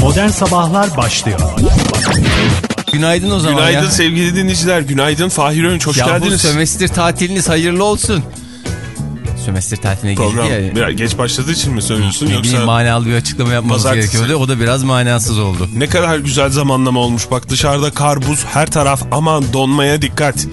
Modern Sabahlar başlıyor. Günaydın o zaman Günaydın ya. sevgili dinleyiciler. Günaydın Fahir Öğünç. Hoş ya bu geldiniz. sömestr tatiliniz hayırlı olsun. Sömestr tatiline Program girdi ya. biraz geç başladığı için mi söylüyorsun Ne yoksa bileyim manalı bir açıklama yapmamız Pazartesi. gerekiyordu. O da biraz manasız oldu. ne kadar güzel zamanlama olmuş. Bak dışarıda kar, buz, her taraf aman donmaya dikkat.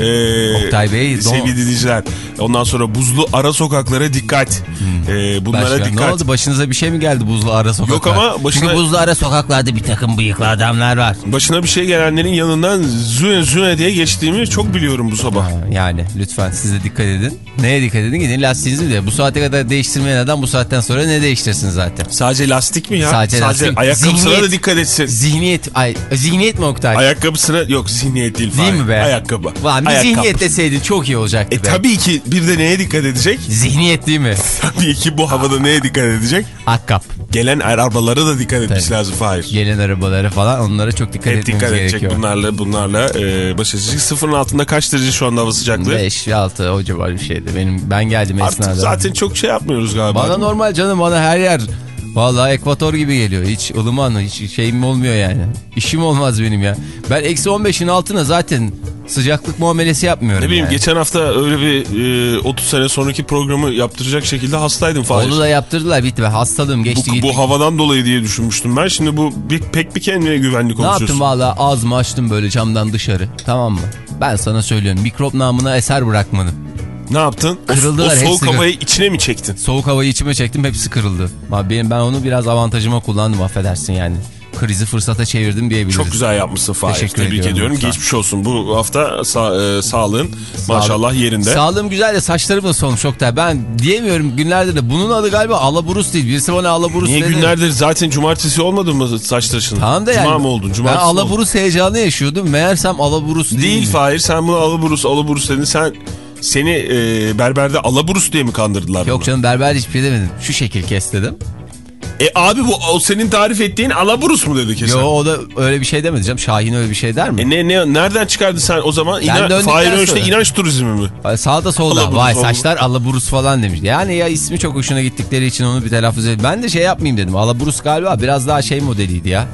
Ee, Oktay Bey, Sevgili dinleyiciler. Ondan sonra buzlu ara sokaklara dikkat. Ee, bunlara Başka, dikkat. Ne oldu başınıza bir şey mi geldi buzlu ara sokaklar? ama başına- Çünkü buzlu ara sokaklarda bir takım bıyıklı adamlar var. Başına bir şey gelenlerin yanından züne züne diye geçtiğimi çok biliyorum bu sabah. Yani lütfen siz de dikkat edin. Neye dikkat edin? Gidin lastiğinizi de. Bu saate kadar değiştirmeyen adam bu saatten sonra ne değiştirsin zaten? Sadece lastik mi ya? Sadece lastik. ayakkabısına Zihniyet. da dikkat etsin. Zihniyet, ay, zihniyet mi Oktay? Ayakkabısına yok zihniyet değil. Değil mi be? Ayakkabı. Ulan bir zihniyet deseydin çok iyi olacaktı E be. tabii ki bir de neye dikkat edecek? Zihniyet değil mi? Tabii ki bu havada neye dikkat edecek? Akkap. Gelen arabalara da dikkat etmiş Tabii. lazım Fahir. Gelen arabalara falan onlara çok dikkat Hep etmemiz dikkat edecek gerekiyor. bunlarla bunlarla e, baş edecek. Sıfırın altında kaç derece şu anda hava sıcaklığı? 5 6 o civar bir şeydi. Benim ben geldim Artık esnada. zaten çok şey yapmıyoruz galiba. Bana normal canım bana her yer Vallahi ekvator gibi geliyor. Hiç ılıman hiç şeyim olmuyor yani. İşim olmaz benim ya. Ben eksi 15'in altına zaten sıcaklık muamelesi yapmıyorum. Ne bileyim yani. geçen hafta öyle bir e, 30 sene sonraki programı yaptıracak şekilde hastaydım Fahir. Onu da yaptırdılar bitti. Hastalığım geçti Bu, gitti. bu havadan dolayı diye düşünmüştüm ben. Şimdi bu bir, pek bir kendine güvenli Ne konuşuyorsun. yaptım valla ağzımı açtım böyle camdan dışarı. Tamam mı? Ben sana söylüyorum mikrop namına eser bırakmadım. Ne yaptın? O, Kırıldılar o soğuk hepsi. havayı içine mi çektin? Soğuk havayı içime çektim hepsi kırıldı. Benim, ben onu biraz avantajıma kullandım affedersin yani. Krizi fırsata çevirdim diyebiliriz. Çok güzel yapmışsın Fahir. Teşekkür Tebrik ediyorum. ediyorum. Sağ. Geçmiş olsun. Bu hafta sa- e, sağlığın maşallah yerinde. Sağlığım güzel de saçlarım da solmuş Oktay. Ben diyemiyorum günlerdir de bunun adı galiba alaburus değil. Birisi bana alaburus Niye dedi. günlerdir zaten cumartesi olmadı mı saç tıraşın? Tamam da yani. Cuma mı oldun? Ben Cumartesi oldun? alaburus heyecanı yaşıyordum. Meğersem alaburus değil. Değil? Fahir sen bunu alaburus alaburus dedin. Sen seni e, berberde alaburus diye mi kandırdılar? Yok bunu? canım berber hiçbir şey demedim. Şu şekil kes dedim. E abi bu o senin tarif ettiğin alaburus mu dedi kesin? Yo o da öyle bir şey demedi canım. Şahin öyle bir şey der mi? E ne, ne nereden çıkardı sen o zaman? İna, Fahir Önç'te inanç turizmi mi? Sağda solda Alaburus, vay saçlar alaburus falan demiş. Yani ya ismi çok hoşuna gittikleri için onu bir telaffuz edeyim. Ben de şey yapmayayım dedim. Alaburus galiba biraz daha şey modeliydi ya.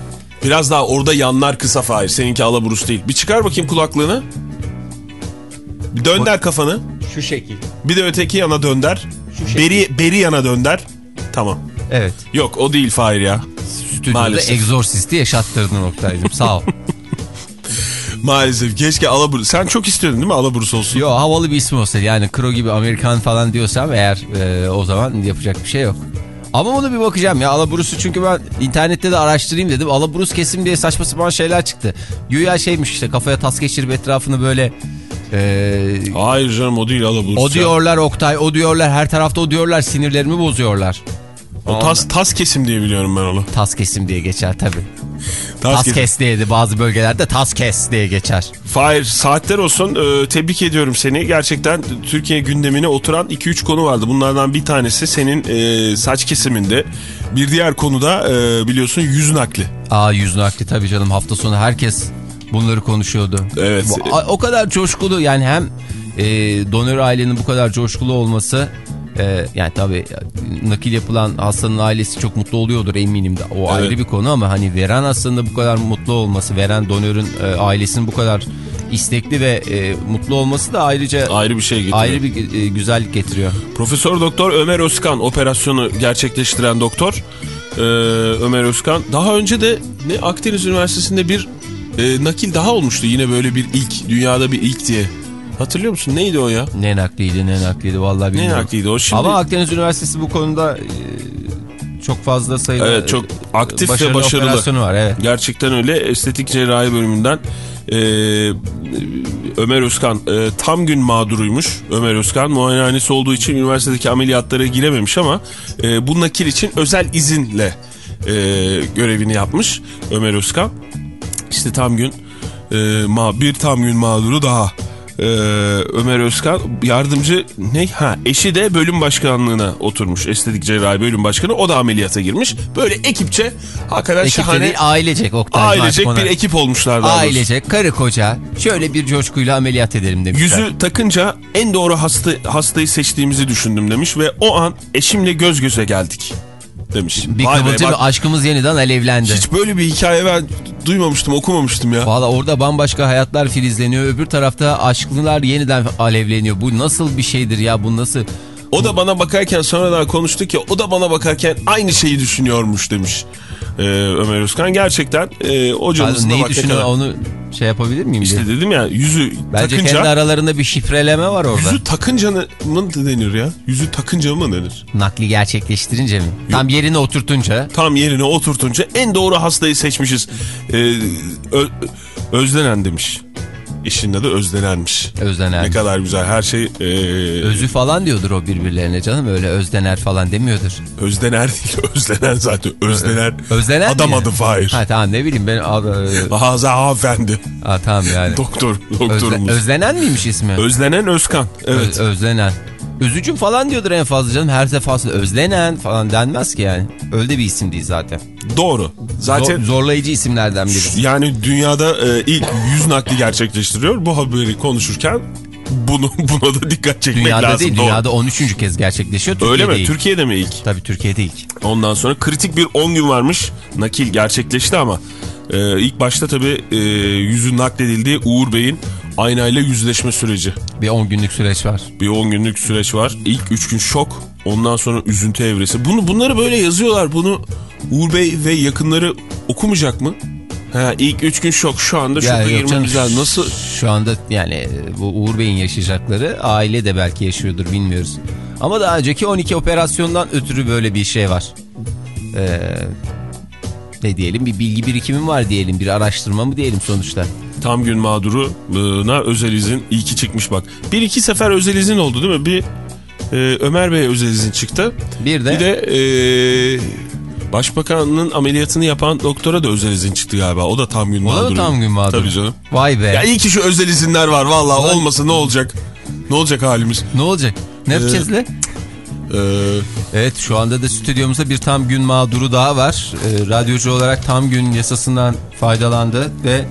Biraz daha orada yanlar kısa Fahir. Seninki alaburus değil. Bir çıkar bakayım kulaklığını. Dönder kafanı. Şu şekil. Bir de öteki yana dönder. şekil. Beri, beri yana dönder. Tamam. Evet. Yok o değil Fahir ya. Stüdyoda Maalesef. egzorsisti yaşattırdın Oktay'cım sağ ol. Maalesef. Keşke alaburus. Sen çok istiyordun değil mi alaburus olsun? Yo havalı bir isim olsa yani Kro gibi Amerikan falan diyorsam eğer e, o zaman yapacak bir şey yok. Ama ona bir bakacağım ya Alaburus'u çünkü ben internette de araştırayım dedim. Alaburus kesim diye saçma sapan şeyler çıktı. Güya şeymiş işte kafaya tas geçirip etrafını böyle... E, Hayır canım o değil alaburus. o diyorlar Oktay o diyorlar her tarafta o diyorlar sinirlerimi bozuyorlar. O tas, tas kesim diye biliyorum ben onu. Tas kesim diye geçer tabi. Tas, Tas kes diye de bazı bölgelerde tas kes diye geçer. Fahir saatler olsun Ee, tebrik ediyorum seni. Gerçekten Türkiye gündemine oturan 2-3 konu vardı. Bunlardan bir tanesi senin e, saç kesiminde. Bir diğer konuda e, biliyorsun yüz nakli. Aa yüz nakli tabii canım hafta sonu herkes bunları konuşuyordu. Evet. Bu- o kadar coşkulu yani hem e, donör ailenin bu kadar coşkulu olması e, yani tabii nakil yapılan hastanın ailesi çok mutlu oluyordur eminim de o Evet. ayrı bir konu ama hani veren hastanın bu kadar mutlu olması veren donörün e, ailesinin bu kadar istekli ve e, mutlu olması da ayrıca Ayrı bir şey getiriyor. ayrı bir e, güzellik getiriyor. Profesör Doktor Ömer Özkan operasyonu gerçekleştiren doktor Ee, Ömer Özkan. Daha önce de ne Akdeniz Üniversitesi'nde bir e, nakil daha olmuştu. Yine böyle bir ilk dünyada bir ilk diye. Hatırlıyor musun? Neydi o ya? Ne nakliydi ne nakliydi vallahi Ne bilmiyorum. nakliydi o? Şimdi... Ama Akdeniz Üniversitesi bu konuda e, çok fazla sayıda Evet, çok aktif ve başarılı başarılı. operasyonu var. Evet. Gerçekten öyle. Estetik cerrahi bölümünden e, Ömer Özkan e, tam gün mağduruymuş. Ömer Özkan muayenehanesi olduğu için üniversitedeki ameliyatlara girememiş ama e, bu nakil için özel izinle e, görevini yapmış Ömer Özkan. İşte tam gün e, ma bir tam gün mağduru daha. Ee, Ömer Özkan yardımcı ne ha eşi de bölüm başkanlığına oturmuş estetik cerrahi bölüm başkanı o da ameliyata girmiş böyle ekipçe hakikaten Ekipte şahane değil ailecek Oktay. ailecek bir ekip olmuşlar daha doğrusu. Ailecek karı koca şöyle bir coşkuyla ameliyat edelim demişler. Yüzü takınca en doğru hasta, hastayı seçtiğimizi düşündüm demiş ve o an eşimle göz göze geldik demiş. Bir Vay be, kıvılcım bak, aşkımız yeniden alevlendi. hiç böyle bir hikaye ben duymamıştım okumamıştım ya. Valla orada bambaşka hayatlar filizleniyor. Öbür tarafta aşklılar yeniden alevleniyor. Bu nasıl bir şeydir ya? Bu nasıl? O da bana bakarken sonradan konuştuk ya o da bana bakarken aynı şeyi düşünüyormuş demiş ee, Ömer Özkan. Gerçekten e, canısına neyi düşünüyor kadar- onu şey yapabilir miyim? diye. İşte dedim ya yüzü Bence takınca... kendi aralarında bir şifreleme var orada. Yüzü takınca mı denir ya? Yüzü takınca mı denir? Nakli gerçekleştirince mi? Tam yerine oturtunca. Tam yerine oturtunca en doğru hastayı seçmişiz. Ee, özlenen demiş. İşin adı özlenenmiş. Özlenen. Ne kadar güzel her şey e, Özü falan diyordur o birbirlerine canım. Öyle özdener falan demiyordur. özdener değil özlenen zaten. Özlenen, Özlenen adam mi? adı Fahir. Ha tamam ne bileyim ben. Ha, Haza hanımefendi. tamam yani. Doktor, Özle, doktorumuz. özlenen miymiş ismi? Özlenen Özkan. Evet. Öz- özlenen. Özücüm falan diyordur en fazla canım. Her defasında özlenen falan denmez ki yani. Öyle bir isim değil zaten. Doğru. Zaten Zor- zorlayıcı isimlerden biri. yani dünyada e, ilk yüz nakli gerçekleştiriyor. Bu haberi konuşurken bunu buna da dikkat çekmek Dünyada lazım. değil, Doğru. dünyada 13. kez gerçekleşiyor. Türkiye'de Öyle mi? Değil. Türkiye'de mi ilk? Tabii Türkiye'de ilk. Ondan sonra kritik bir 10 gün varmış. Nakil gerçekleşti ama e, ilk başta tabii e, yüzün nakledildiği Uğur Bey'in aynayla yüzleşme süreci. Bir 10 günlük süreç var. Bir 10 günlük süreç var. İlk 3 gün şok. Ondan sonra üzüntü evresi. Bunu bunları böyle yazıyorlar. Bunu Uğur Bey ve yakınları okumayacak mı? Ha, ilk 3 gün şok. Şu anda şoka girmemiz lazım. Nasıl? Şu anda yani e, bu Uğur Bey'in yaşayacakları aile de belki yaşıyordur bilmiyoruz. Ama daha önceki 12 operasyondan ötürü böyle bir şey var. Ee, ne diyelim bir bilgi birikimi var diyelim bir araştırma mı diyelim sonuçta. Tam gün mağduruna özel izin iyi ki çıkmış bak. Bir iki sefer özel izin oldu değil mi? Bir e, Ömer Bey özel izin çıktı. Bir de, Bir de e, Başbakanın ameliyatını yapan doktora da özel izin çıktı galiba. O da tam gün o da mağduru. tam gün mağdur? Tabii canım. Vay be. Ya iyi ki şu özel izinler var valla olmasa ne olacak? Ne olacak halimiz? Ne olacak? Ne yapacağız lan? Ee, Evet şu anda da stüdyomuzda bir tam gün mağduru daha var. Ee, radyocu olarak tam gün yasasından faydalandı ve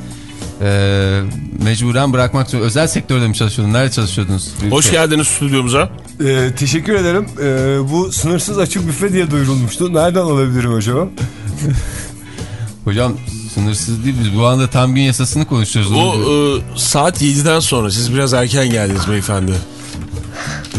e, mecburen bırakmak zorunda. Özel sektörde mi çalışıyordun? Nerede çalışıyordunuz? hoş geldiniz stüdyomuza. Ee, teşekkür ederim. Ee, bu sınırsız açık büfe diye duyurulmuştu. Nereden alabilirim acaba? Hocam sınırsız değil biz bu anda tam gün yasasını konuşuyoruz. O e, saat 7'den sonra siz biraz erken geldiniz beyefendi.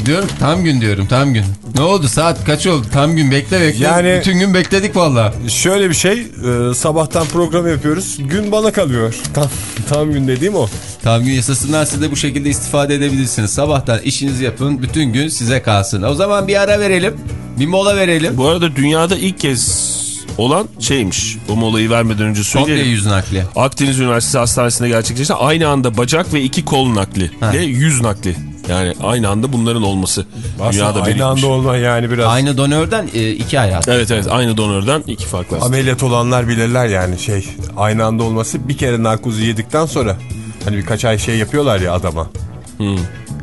Diyorum tam gün diyorum tam gün. Ne oldu saat kaç oldu? Tam gün bekle bekle. Yani- Bütün gün bekledik valla. Şöyle bir şey. e, sabahtan program yapıyoruz. Gün bana kalıyor. Tam, tam gün dediğim o. Tam gün yasasından siz de bu şekilde istifade edebilirsiniz. Sabahtan işinizi yapın bütün gün size kalsın. O zaman bir ara verelim. Bir mola verelim. Bu arada dünyada ilk kez olan şeymiş. O molayı vermeden önce Komple söyleyelim. yüz nakli. Akdeniz Üniversitesi Hastanesi'nde gerçekleşti. Aynı anda bacak ve iki kol nakli Ha. ve yüz nakli. Yani aynı anda bunların olması. Aslında Dünyada aynı belirtmiş. anda olma yani biraz. Aynı donörden e, iki hayat. Evet evet aynı donörden iki farklı hasta. Ameliyat olanlar bilirler yani şey. Aynı anda olması bir kere narkozu yedikten sonra hani birkaç ay şey yapıyorlar ya adama.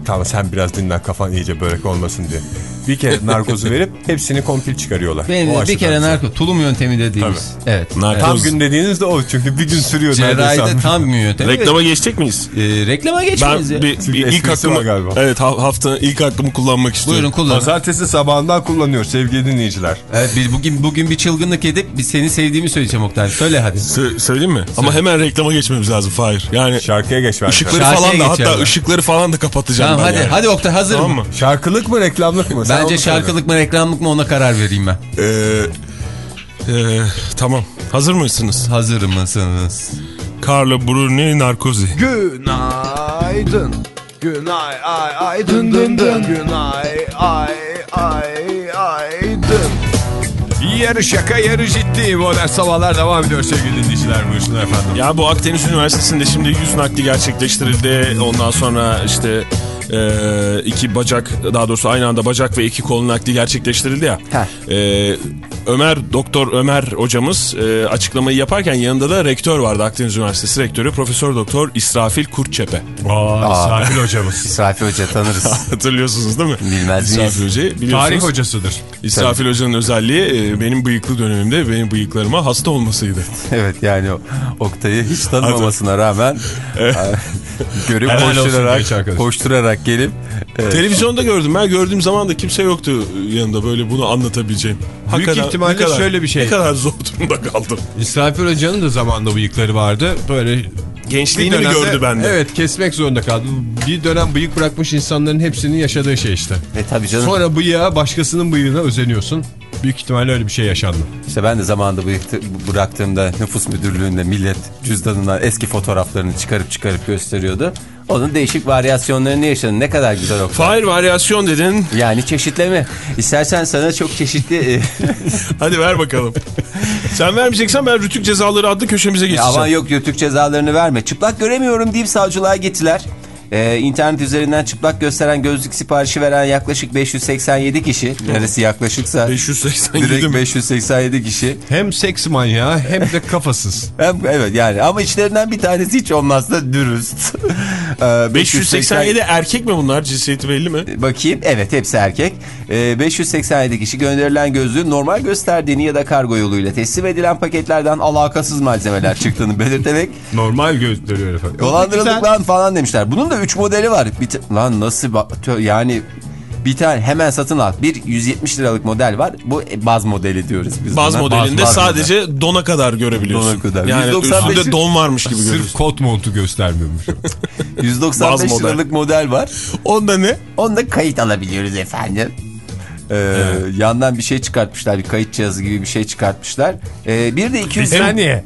Tamam sen biraz dinlen kafan iyice börek olmasın diye. Bir kere narkozu verip hepsini kompil çıkarıyorlar. Benim bir kere sonra. narko tulum yöntemi dediğimiz. Evet. Narkoz-. Tam gün dediğiniz de o çünkü bir gün sürüyor Cerrahide tam gün yöntemi. Reklama geçecek miyiz? Ee, reklama Ben geçmeyiz ya. bir, bir ilk hakkımı galiba. evet ha- haftanın ilk hakkımı kullanmak istiyorum. Buyurun kullanın. Pazartesi sabahından kullanıyor sevgili dinleyiciler. Evet, biz bugün bugün bir çılgınlık edip biz seni sevdiğimi söyleyeceğim Oktay. Söyle hadi. Sö- söyleyeyim mi? Ama hemen reklama geçmemiz lazım Fahir. Yani Şarkıya geç ben. ışıkları Şarkıya falan da hatta ışıkları falan da kapatacağım Tamam ben hadi yani. hadi Oktay hazır Tamam mı? Şarkılık mı reklamlık mı? Bence şarkılık mı reklamlık mı ona karar vereyim ben. Ee, e, tamam. Hazır mısınız? Hazır mısınız? Carlo Bruni Narkozi. Günaydın. Günay ay ay dın dın dın. Günay ay ay ay dın. Yarı şaka yarı ciddi. Modern sabahlar devam ediyor sevgili dinleyiciler. Buyursunlar efendim. Ya bu Akdeniz Üniversitesi'nde şimdi yüz nakli gerçekleştirildi. Ondan sonra işte e, iki bacak daha doğrusu aynı anda bacak ve iki kol nakli gerçekleştirildi ya. E, Ömer Doktor Ömer hocamız e, açıklamayı yaparken yanında da rektör vardı Akdeniz Üniversitesi rektörü Profesör Doktor İsrafil Kurtçepe. Aa, Sahil hocamız. İsrafi Hoca tanırız. Hatırlıyorsunuz değil mi? Bilmez miyiz? İsrafil Hoca'yı biliyorsunuz. Tarih hocasıdır. İsrafil Hoca'nın özelliği e, benim bıyıklı dönemimde benim bıyıklarıma hasta olmasıydı. evet yani o Oktay'ı hiç tanımamasına rağmen görüp olsun genç koşturarak, koşturarak gelip e, Televizyonda gördüm ben gördüğüm zaman da kimse yoktu yanında böyle bunu anlatabileceğim. Büyük ihtimalle kadar- şöyle bir şey. Ne kadar zor durumda kaldım. İsrafil Hoca'nın da zamanında bıyıkları vardı. Böyle Gençliğini dönemde- gördü bende? Evet kesmek zorunda kaldı. Bir dönem bıyık bırakmış insanların hepsinin yaşadığı şey işte. E tabii canım. Sonra bıyığa başkasının bıyığına özeniyorsun. Büyük ihtimalle öyle bir şey yaşandı. İşte ben de zamanında bıyıktı, bıraktığımda nüfus müdürlüğünde millet cüzdanından eski fotoğraflarını çıkarıp çıkarıp gösteriyordu. Onun değişik varyasyonlarını yaşadın. Ne kadar güzel o. Fahir varyasyon dedin. Yani çeşitleme. İstersen sana çok çeşitli e, Hadi ver bakalım. Sen vermeyeceksen ben Rütük Cezaları adlı köşemize geçeceğim. Aman yok yırtık cezalarını verme. Çıplak göremiyorum deyip savcılığa gittiler. Ee, internet üzerinden çıplak gösteren gözlük siparişi veren yaklaşık 587 kişi. Neresi yaklaşıksa 587 direkt mi? 587 kişi. Hem seks manyağı hem de kafasız. Hem- Evet yani ama içlerinden bir tanesi hiç olmazsa dürüst. Ee, 587 erkek mi bunlar? Cinsiyeti belli mi? Bakayım evet hepsi erkek. Ee, 587 kişi gönderilen gözlüğün normal gösterdiğini ya da kargo yoluyla teslim edilen paketlerden alakasız malzemeler çıktığını belirterek Normal gösteriyor efendim. dolandırıldık lan falan demişler. Bunun da 3 modeli var. Bir lan nasıl yani bir tane hemen satın al. Bir 170 liralık model var. Bu baz modeli diyoruz biz Baz buna. modelinde Baz- baz sadece dona kadar görebiliyorsun. Dona kadar. Yani 195 üstünde don varmış gibi Sırf görüyorsun. kot montu göstermiyormuş. model. 195 Baz model. liralık model var. Onda ne? Onda kayıt alabiliyoruz efendim. Ee, Yandan bir şey çıkartmışlar. Bir kayıt cihazı gibi bir şey çıkartmışlar. Ee, bir de 200 saniye.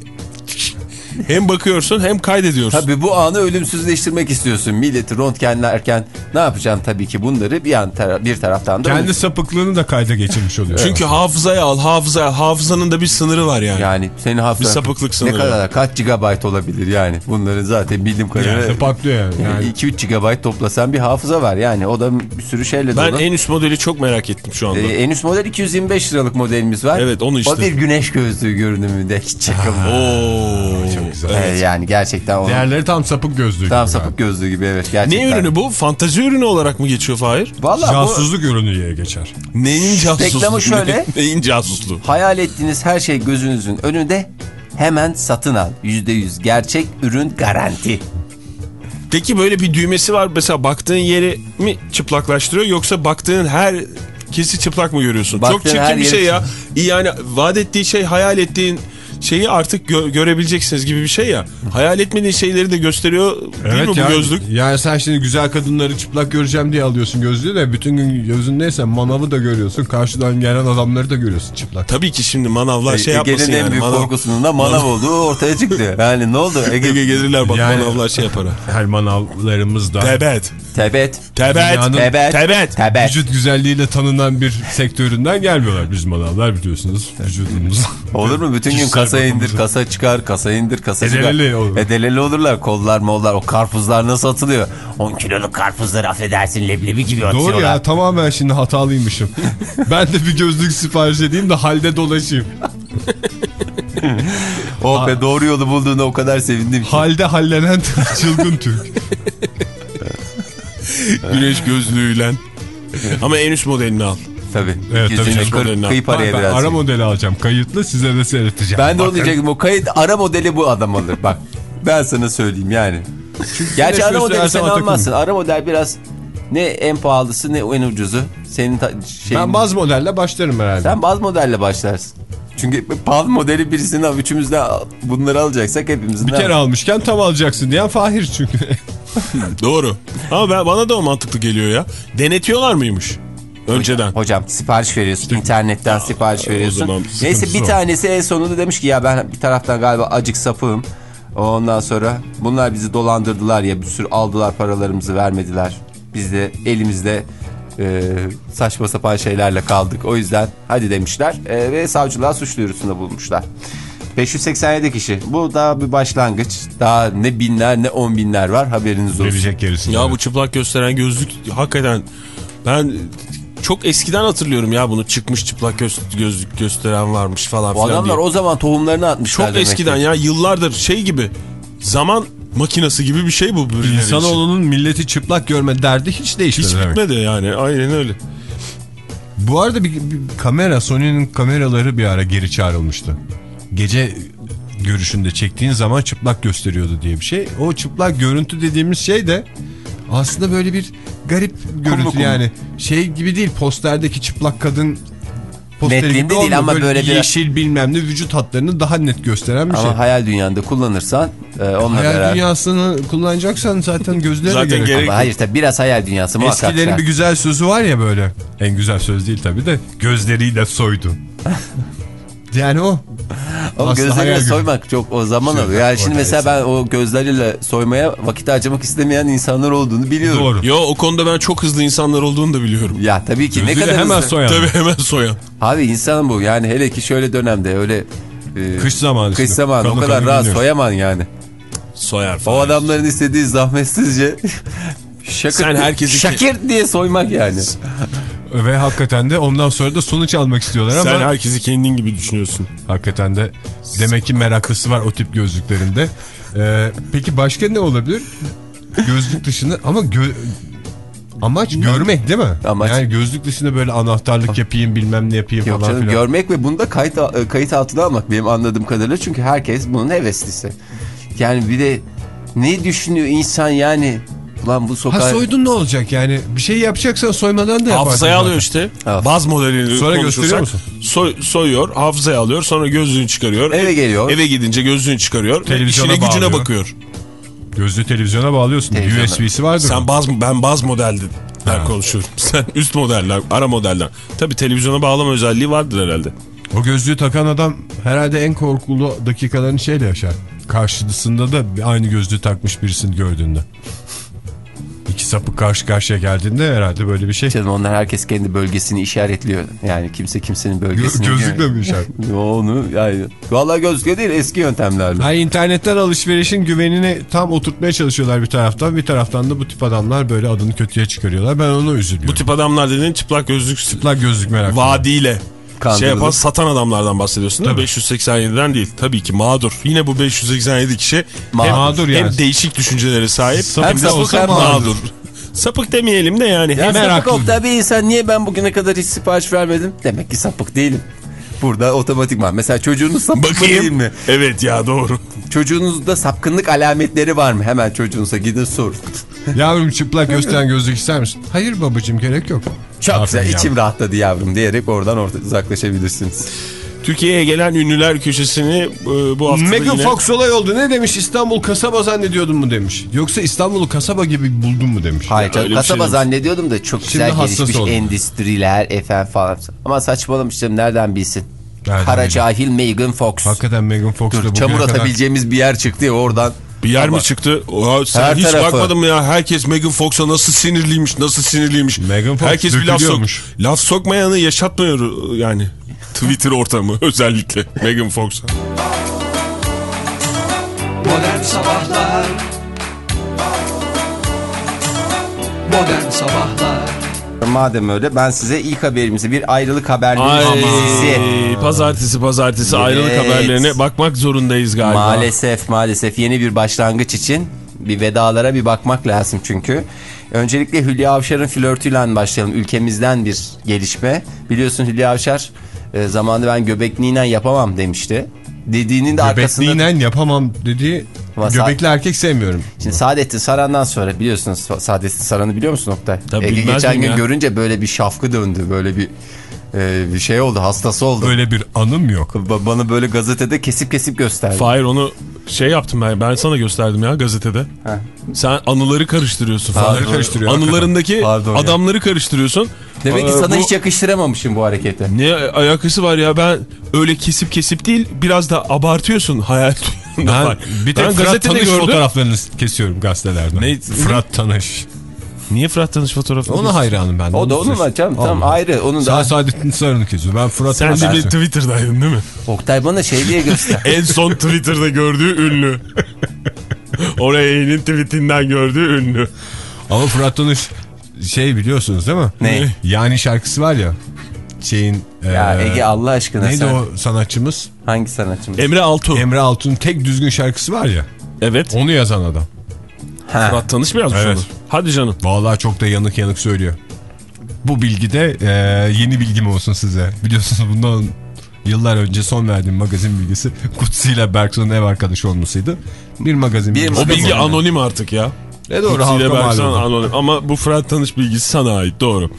Hem bakıyorsun hem kaydediyorsun. Tabii bu anı ölümsüzleştirmek istiyorsun. Milleti röntgenlerken ne yapacağım tabii ki bunları bir yan tara- bir taraftan da Kendi sapıklığını da kayda geçirmiş oluyor. Çünkü hafızaya al, hafızaya al. Hafızanın da bir sınırı var yani. yani senin hafızan Bir sapıklık ne sınırı. kadar kaç gigabayt olabilir yani bunların zaten bildiğim kadarıyla yani patlıyor yani. yani 2-3 gigabayt toplasan bir hafıza var yani o da bir sürü şeyle Ben dolu. en üst modeli çok merak ettim şu anda. Ee, en üst model 225 liralık modelimiz var. Evet, onu işte. O bir güneş gözlüğü görünümünde hiç çakılmıyor. Oo. Çok güzel. Ee, yani gerçekten onun Değerleri tam sapık gözlüğü. tam gibi sapık gözlüğü gibi evet Ne gerçekten. ürünü bu? Fantazi ürünü olarak mı geçiyor Fahir? Valla yani. bu Casusluk ürünü diye geçer. Neyin casusluğu? Reklamı şöyle. Neyin casusluğu? hayal ettiğiniz her şey gözünüzün önünde hemen satın al. %100 gerçek ürün garanti. Peki böyle bir düğmesi var. Mesela baktığın yeri mi çıplaklaştırıyor yoksa baktığın her kesi çıplak mı görüyorsun? Baktığın Çok çirkin bir şey ya. Yani vaat ettiği şey hayal ettiğin şeyi artık gö- görebileceksiniz gibi bir şey ya. Hayal etmediğin şeyleri de gösteriyor değil mi bu yani, gözlük? Yani sen şimdi güzel kadınları çıplak göreceğim diye alıyorsun gözlüğü de bütün gün gözündeyse manavı da görüyorsun. Karşıdan gelen adamları da görüyorsun çıplak. Tabii ki şimdi manavlar şey Ege'nin yapmasın en yani. büyük Manav, korkusunun da manav olduğu ortaya çıktı. Yani ne oldu? Ege, Ege gelirler bak Yani- manavlar şey yapar. Her manavlarımız da Tebet. tebet. Tebet. Tebet. Tebet. Tebet. vücut güzelliğiyle tanınan bir sektöründen gelmiyorlar. Biz manavlar biliyorsunuz vücudumuz. Olur mu? Bütün gün Kişisel kasa indir, kasa çıkar, kasa indir, kasa çıkar. Edeleli olur. Edeleli olurlar. Kollar mollar. O karpuzlar nasıl atılıyor? 10 kiloluk karpuzları affedersin leblebi gibi atıyorlar. Doğru ya tamamen şimdi hatalıymışım. ben de bir gözlük sipariş edeyim de halde dolaşayım. Oh be doğru yolu bulduğuna o kadar sevindim ki. Halde hallenen çılgın Türk. Güneş gözlüğüyle. Ama en üst modelini al. Tabii. Evet, tabii. 240 Modelini al. kıyı paraya ben biraz. ara modeli alacağım kayıtlı size de seyredeceğim. Ben de onu diyecektim. O kayıt ara modeli bu adam alır. Bak ben sana söyleyeyim yani. Gerçi ara modeli sen almazsın. Ara model biraz ne en pahalısı ne en ucuzu. Senin şeyin... Ben baz modelle başlarım herhalde. Sen baz modelle başlarsın. Çünkü pahalı modeli birisini al. Üçümüz de bunları alacaksak hepimizin bir kere almışken tam alacaksın diyen Fahir çünkü. Doğru. Ama ben, bana da o mantıklı geliyor ya. Denetiyorlar mıymış? Önceden. Hocam sipariş veriyorsun. internetten sipariş veriyorsun. Neyse bir tanesi en sonunda demiş ki ya ben bir taraftan galiba acık sapığım. Ondan sonra bunlar bizi dolandırdılar ya bir sürü aldılar paralarımızı vermediler. Biz de elimizde e, saçma sapan şeylerle kaldık. O yüzden hadi demişler e, ve savcılığa suç duyurusunda bulmuşlar. 587 kişi. Bu daha bir başlangıç. Daha ne binler ne on binler var haberiniz olsun. Verecek gerisini. Ya bu çıplak gösteren gözlük hakikaten ben çok eskiden hatırlıyorum ya bunu çıkmış çıplak göz, gözlük gösteren varmış falan Bu filan adamlar diye. o zaman tohumlarını atmışlar Çok demek ki. eskiden ya yıllardır şey gibi zaman makinesi gibi bir şey bu. birileri için. İnsanoğlunun milleti çıplak görme derdi hiç değişmedi. Hiç demek. bitmedi yani aynen öyle. Bu arada bir, bir kamera Sony'nin kameraları bir ara geri çağrılmıştı. Gece görüşünde çektiğin zaman çıplak gösteriyordu diye bir şey. O çıplak görüntü dediğimiz şey de aslında böyle bir garip görüntü kumlu. yani. Şey gibi değil posterdeki çıplak kadın posteri gibi değil ama böyle bir- Yeşil bilmem ne vücut hatlarını daha net gösteren bir Ama şey. hayal dünyanda kullanırsan e, onunla Hayal beraber. dünyasını kullanacaksan zaten gözlere Zaten gerek, gerek- Ama hayır tabii biraz hayal dünyası muhakkak. Eskilerin bir güzel sözü var ya böyle. En güzel söz değil tabii de gözleriyle soydu. yani o. Hayal gözleriyle soymak çok o zaman alıyor. Yani şimdi mesela ben o gözleriyle soymaya vakit harcamak istemeyen insanlar olduğunu biliyorum. Doğru. Yo o konuda ben çok hızlı insanlar olduğunu da biliyorum. Ya tabii ki ne kadar hemen hızlı. soyan. Tabii hemen soyan. Abi insan bu yani hele ki şöyle dönemde öyle e, Kış zamanı. kış zamanı o Kanı kadar rahat soyaman yani. Soyar O falan. adamların istediği zahmetsizce şakır, Sen herkesi- şakir diye soymak yani. Ve hakikaten de ondan sonra da sonuç almak istiyorlar ama Sen herkesi kendin gibi düşünüyorsun. hakikaten de demek ki meraklısı var o tip gözlüklerinde. Ee, peki başka ne olabilir? Gözlük dışında ama gö- amaç görmek değil mi? Amaç- Yani gözlük dışında böyle anahtarlık yapayım bilmem ne yapayım Yok falan canım filan. görmek ve bunu da kayıt, e, kayıt altına almak benim anladığım kadarıyla. Çünkü herkes bunun heveslisi. Yani bir de ne düşünüyor insan yani? Ulan bu Ha sokağa... soydun ne olacak yani? Bir şey yapacaksan soymadan da yaparsın. Hafızaya alıyor işte. Evet. Baz modelini Sonra gösteriyor musun? Soy, soyuyor, hafızaya alıyor, sonra gözlüğünü çıkarıyor. Eve geliyor. Eve gidince gözlüğünü çıkarıyor. Televizyona işine gücüne bağlıyor. bakıyor. Gözlüğü televizyona bağlıyorsun. Televizyona. USB'si vardır. Sen onun. baz ben baz modelden Ha. konuşuyorum. Sen üst modeller, ara modelden. Tabii televizyona bağlama özelliği vardır herhalde. O gözlüğü takan adam herhalde en korkulu dakikalarını şeyle yaşar. Karşısında da aynı gözlüğü takmış birisini gördüğünde. İki sapık karşı karşıya geldiğinde herhalde böyle bir şey. Canım onlar herkes kendi bölgesini işaretliyor. Yani kimse kimsenin bölgesini... Gö- gözlükle mi işaret? Yo, Onu yani. Vallahi gözlükle değil eski yöntemlerle. Hayır internetten alışverişin güvenini tam oturtmaya çalışıyorlar bir taraftan. Bir taraftan da bu tip adamlar böyle adını kötüye çıkarıyorlar. Ben ona üzülüyorum. Bu tip adamlar dediğin çıplak gözlük Çıplak gözlük merak vaadiyle Kandırılır. şey yapan satan adamlardan bahsediyorsun değil mi? 587'den değil. Tabii ki mağdur. Yine bu 587 kişi hem, Mağdur yani. hem değişik düşüncelere sahip Sapık hem de da olsa hem mağdur. mağdur. Sapık demeyelim de yani. Ya Hem sapık. Oktay bir insan niye ben bugüne kadar hiç sipariş vermedim? Demek ki sapık değilim. Burada otomatikman. Mesela çocuğunuz sapık mı değil bakayım. mi? Evet ya doğru. Çocuğunuzda sapkınlık alametleri var mı? Hemen çocuğunuza gidin sor. Yavrum çıplak gösteren gözlük ister misin? Hayır babacığım gerek yok. Çok Aferin güzel yavrum. içim rahatladı yavrum diyerek oradan orta uzaklaşabilirsiniz. Türkiye'ye gelen ünlüler köşesini e, bu hafta Megan yine... Fox olay oldu. Ne demiş? İstanbul kasaba zannediyordun mu demiş. Yoksa İstanbul'u kasaba gibi buldun mu demiş. Hayır canım kasaba şey zannediyordum da çok güzel hassas gelişmiş oldum. endüstriler efendim falan. Ama saçmalamış canım nereden bilsin. Nereden Kara bileyim? cahil Megan Fox. Hakikaten Megan Fox Dur, bugüne çamur kadar... atabileceğimiz bir yer çıktı ya oradan. Bir yer Ama- mi çıktı? Oha, sen Her hiç tarafı. bakmadın mı ya? Herkes Megan Fox'a nasıl sinirliymiş, nasıl sinirliymiş. Megan Fox Herkes bir laf, sok laf sokmayanı yaşatmıyor yani. Twitter ortamı özellikle Megan Fox'a. Modern Sabahlar Modern Sabahlar Madem öyle ben size ilk haberimizi bir ayrılık haberleri dizisi. pazartesi pazartesi Evet. ayrılık haberlerine bakmak zorundayız galiba. Maalesef maalesef yeni bir başlangıç için bir vedalara bir bakmak lazım çünkü. Öncelikle Hülya Avşar'ın flörtüyle başlayalım. Ülkemizden bir gelişme. Biliyorsun Hülya Avşar e, zamanında ben göbekliğiyle yapamam demişti. Dediğinin de arkasında... Göbekliğiyle yapamam dediği Ama göbekli erkek sevmiyorum. Şimdi Saadettin Saran'dan sonra biliyorsunuz Saadettin Saran'ı biliyor musun Oktay? Tabii Ege bilmez geçen gün ya? görünce böyle bir şafkı döndü. Böyle bir e, bir şey oldu hastası oldu. Öyle bir anım yok. Ba- Bana böyle gazetede kesip kesip gösterdi. Fahir onu şey yaptım ben. Ben sana gösterdim ya gazetede. Sen anıları karıştırıyorsun. Pardon. Fahir. karıştırıyor, Anılarındaki Pardon ya. adamları karıştırıyorsun. Demek ki Aa, sana bu- hiç yakıştıramamışım bu hareketi. Ne alakası var ya ben öyle kesip kesip değil biraz da abartıyorsun hayal Ben bir tek Ben Fırat gazetede Tanış gördüm. fotoğraflarını kesiyorum gazetelerden. Ne? Fırat Tanış. Niye Fırat Tanış fotoğrafı? Ona hayranım ben. O da Onu onun seç- var canım. Tamam ayrı. Onun Sen da. Saadettin Sarı'nı kesiyor. Ben Fırat Sen Tanış. de bir. Twitter'daydın değil mi? Oktay bana şey diye göster. en son Twitter'da gördüğü ünlü. Oraya yayının tweetinden gördüğü ünlü. Ama Fırat Tanış şey biliyorsunuz değil mi? Ne? Yani şarkısı var ya. Şeyin. ya eee, Ege Allah aşkına Neydi sen. o sanatçımız? Hangi sanatçımız? Emre Altuğ. Emre Altun'un tek düzgün şarkısı var ya. evet. Onu yazan adam. Fırat Tanış mı yazmış Evet. onu? Hadi canım. Vallahi çok da yanık yanık söylüyor. Bu bilgi de eee, yeni bilgim olsun size. Biliyorsunuz bundan yıllar önce son verdiğim magazin bilgisi Kutsi ile Berksan'ın ev arkadaşı olmasıydı. Bir magazin Bir bilgisi. O bilgi Tamam. anonim artık ya. Ne doğru Kutsiyle halka Berksan malum. anonim. Ama bu Fırat Tanış bilgisi sana ait doğru.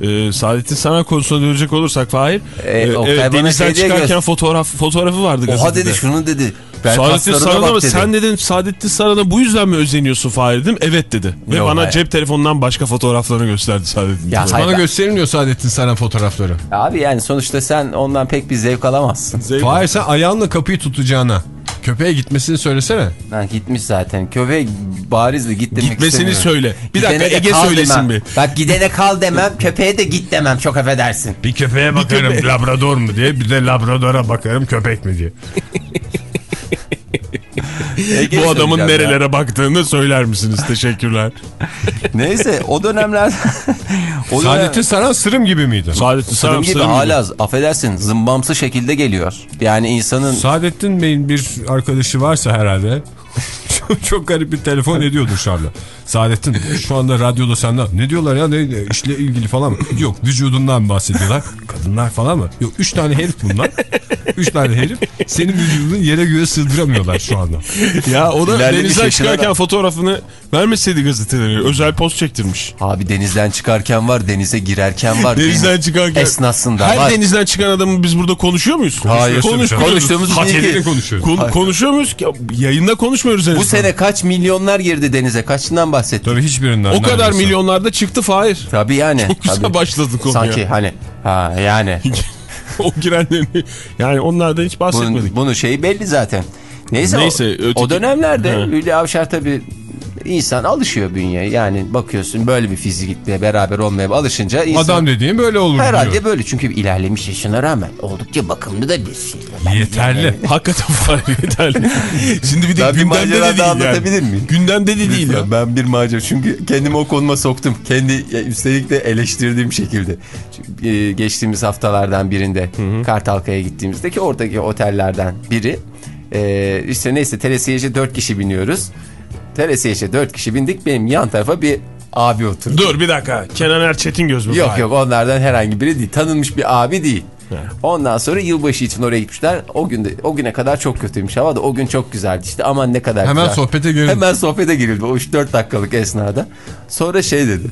Ee, Saadettin Saran konusuna dönecek olursak Fahir. E, e, evet, denizden şey çıkarken göz- fotoğraf fotoğrafı vardı gazetede. Oha dedi şunu dedi. Ben Saadettin Saran'a dedi. sen dedin Saadettin Saran'a bu yüzden mi özeniyorsun Fahir dedim. Evet dedi. Ve Yok, bana hayır. cep telefonundan başka fotoğraflarını gösterdi Saadettin. Ya Saran. hayır, Bana ben- gösterilmiyor Saadettin Saran fotoğrafları. Abi yani sonuçta sen ondan pek bir zevk alamazsın. Zevk- Fahir sen ayağınla kapıyı tutacağına köpeğe gitmesini söylesene. Lan gitmiş zaten. Köpeğe barizli git demek Gitmesini söyle. Bir Gidene dakika Ege söylesin demem. bir. Bak gidene kal demem, köpeğe de git demem. Çok affedersin. Bir köpeğe bakarım labrador mu diye bir de labradora bakarım köpek mi diye. Bu adamın söyleyeceğim ya. nerelere baktığını söyler misiniz? Teşekkürler. Neyse o dönemler... o dönem- Saadettin Saran sırım gibi miydi? Saadettin Sırım Saran gibi sırım hala affedersin zımbamsı şekilde geliyor. Yani insanın Saadettin Bey'in bir arkadaşı varsa herhalde çok, çok garip bir telefon ediyordur Şarlı. Saadettin şu anda radyoda senden ne diyorlar ya ne, ne, işle ilgili falan mı? Yok vücudundan bahsediyorlar. Kadınlar falan mı? Yok üç tane herif bunlar. üç tane herif senin vücudunu yere göğe sığdıramıyorlar şu anda. Ya o da İlerlemiş denizden yaşına çıkarken fotoğrafını vermeseydi gazeteleri. Özel post çektirmiş. abi denizden çıkarken var, denize girerken var. Denizden deniz çıkarken. esnasında Her var. denizden çıkan adamı biz burada konuşuyor muyuz? Hayır, Konuşmuyoruz. konuştuğumuz konuşuyoruz. Kon- konuşuyor muyuz? Ya, yayında konuşmuyoruz en Bu sene kaç milyonlar girdi denize? Kaçından bahsettik? Tabii hiçbirinden. O kadar neredeyse. milyonlarda çıktı Fahir. Tabii yani. Çok güzel tabii. başladı konuya. Sanki hani ha yani o girenlerini. Yani onlardan hiç bahsetmedik. bunun, bunun şeyi belli zaten. Neyse, Neyse, o, öteki- o dönemlerde. Hülya Avşar tabii insan alışıyor bünyeye. Yani bakıyorsun böyle bir fizikle beraber olmaya alışınca insan Adam dediğin böyle olur herhalde diyor. böyle çünkü ilerlemiş yaşına rağmen oldukça bakımlı da bir şey. Ben- Yeterli. Hakikaten Fahir yeterli. Şimdi bir de Ben bir gündemde macera de değil anlatabilir yani. miyim? Gündemde de değil ya. Ben bir macera çünkü kendimi o konuma soktum. Kendi üstelik de eleştirdiğim şekilde. Çünkü, e, geçtiğimiz haftalardan birinde Kartalkaya gittiğimizde ki oradaki otellerden biri e, işte neyse telesiyece 4 kişi biniyoruz. Telesiyece 4 kişi bindik benim yan tarafa bir abi oturdu. Dur bir dakika. Kenan Erçetin göz mü? Yok Fahir? yok onlardan herhangi biri değil. Tanınmış bir abi değil. Ondan sonra yılbaşı için oraya gitmişler. O gün de, o güne kadar çok kötüymüş hava da o gün çok güzeldi işte. Aman ne kadar Hemen güzel. sohbete girildi. Hemen sohbete girildi o 3-4 dakikalık esnada. Sonra şey dedi.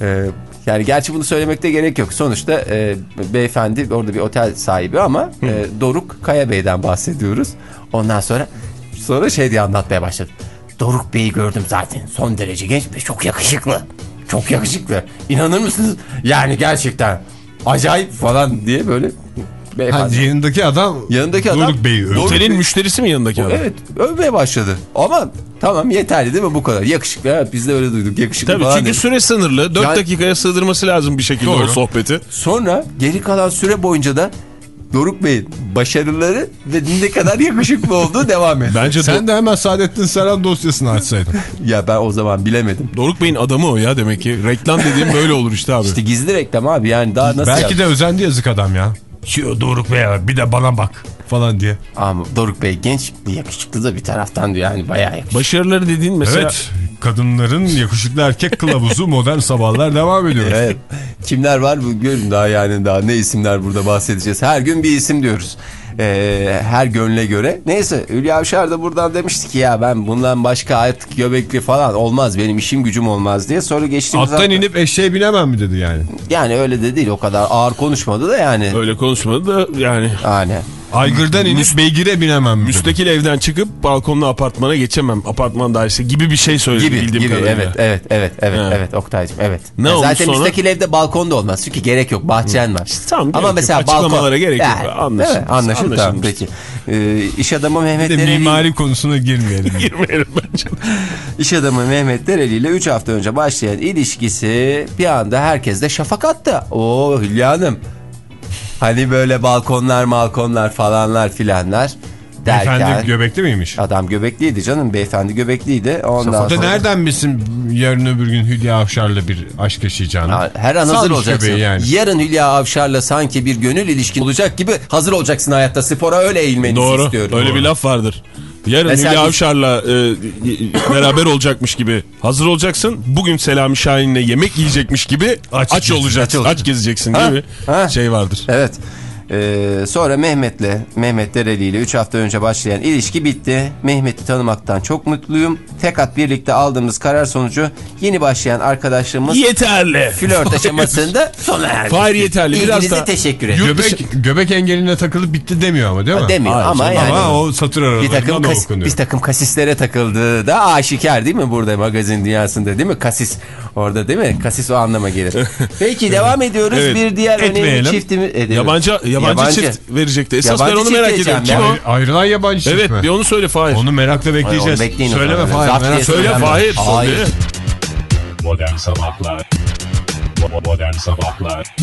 e, yani gerçi bunu söylemekte gerek yok. Sonuçta e, beyefendi orada bir otel sahibi ama e, Doruk Kaya Bey'den bahsediyoruz. Ondan sonra sonra şey diye anlatmaya başladı. Doruk Bey'i gördüm zaten. Son derece genç ve çok yakışıklı. Çok yakışıklı. İnanır mısınız? Yani gerçekten acayip falan diye böyle Ha, beyefendi. yanındaki adam Yanındaki adam Doruk Bey'i övdü. Doruk Otelin Bey- müşterisi mi yanındaki adam? Evet övmeye başladı. Ama tamam yeterli değil mi bu kadar? Yakışıklı evet biz de öyle duyduk yakışıklı Tabii falan çünkü süre sınırlı. 4 Yani- dakikaya sığdırması lazım bir şekilde Doğru. o sohbeti. Sonra geri kalan süre boyunca da Doruk Bey'in başarıları ve ne kadar yakışıklı olduğu devam etti. Bence Sen de hemen Saadettin Saran dosyasını açsaydın. Ya ben o zaman bilemedim. Doruk Bey'in adamı o ya demek ki. Reklam dediğim böyle olur işte abi. İşte gizli reklam abi yani daha nasıl Belki yap- de özendi yazık adam ya. Şu Doruk Bey abi, bir de bana bak falan diye. Ama Doruk Bey genç yakışıklı da bir taraftan diyor yani bayağı yakışıklı. Başarıları dediğin mesela Evet. Kadınların yakışıklı erkek kılavuzu modern sabahlar devam ediyor. Evet. Kimler var bu görün daha yani daha ne isimler burada bahsedeceğiz. Her gün bir isim diyoruz. Ee, her gönle göre. Neyse Hülya Avşar da buradan demişti ki ya ben bundan başka artık göbekli falan olmaz benim işim gücüm olmaz diye. Sonra geçtiğimiz Attan hafta- inip eşeğe binemem mi dedi yani. yani öyle de değil o kadar ağır konuşmadı da yani. öyle konuşmadı da yani Yani. Aygırdan inip beygire binemem dedi. müstakil evden çıkıp balkonlu apartmana geçemem. Apartman dairesi gibi bir şey söyledi Gibi bildiğim gibi kadarıyla. evet evet evet evet He. evet Oktay'cığım evet. Ne Ya olmuş Zaten sonra? müstakil evde balkon da olmaz çünkü gerek yok bahçen var. tamam, Ama yok. mesela balkon. Açıklamalara gerek yok. Yani, Anlaşıldı. evet, anlaşıldı tamam Anlaşılmış. peki. Ee, iş adamı Mehmet de Dereli- mimari konusuna girmeyelim. Girmeyelim bence. İş adamı Mehmet Dereli ile 3 hafta önce başlayan ilişkisi bir anda herkeste şafak attı. Oo Hülya Hanım. Hani böyle balkonlar malkonlar falanlar filanlar derken. Efendim göbekli miymiş? Adam göbekliydi canım beyefendi göbekliydi. Ondan Da sonra... nereden bilsin yarın öbür gün Hülya Avşar'la bir aşk yaşayacağını? Ha, Her an hazır olacaksın. yani. Yarın Hülya Avşar'la sanki bir gönül ilişkin olacak gibi hazır olacaksın hayatta. Spora öyle eğilmenizi Doğru. istiyorum. Öyle bir laf vardır. Yarın Mesela Hülya biz- Avşar'la e, beraber olacakmış gibi hazır olacaksın. Bugün Selami Şahin'le yemek yiyecekmiş gibi aç, Aç olacaksın. Aç Aç, olacaksın. gezeceksin Ha, gibi ha. şey vardır. Evet. Ee, sonra Mehmet'le, Mehmet Dereli ile 3 hafta önce başlayan ilişki bitti. Mehmet'i tanımaktan çok mutluyum. Fakat birlikte aldığımız karar sonucu yeni başlayan arkadaşlığımız Yeterli. flört aşamasında sona erdi. Fahir yeterli. Biraz İlginize da- teşekkür ederim. Göbek, göbek engeline takılıp bitti demiyor ama değil mi? Demiyor Hayır ama yani. Ama o satır bir aralarında takım, da kas, okunuyor. bir takım kasislere takıldığı da aşikar değil mi burada magazin dünyasında değil mi? Kasis orada değil mi? Kasis o anlama gelir. Peki devam ediyoruz. Evet. Bir diğer önemli Etmeyelim. çiftimiz. ediyoruz. Yabancı, yabancı, çift verecekti. Esas Yabancı ben onu merak ediyorum. Kim o? Ayrılan yabancı çift Evet mi? bir onu söyle Fahir. Onu merakla bekleyeceğiz. Onu Söyleme. Fahir. Söyle. Fahir. Hayır. Söyle. Modern Sabahlar Modern Sabahlar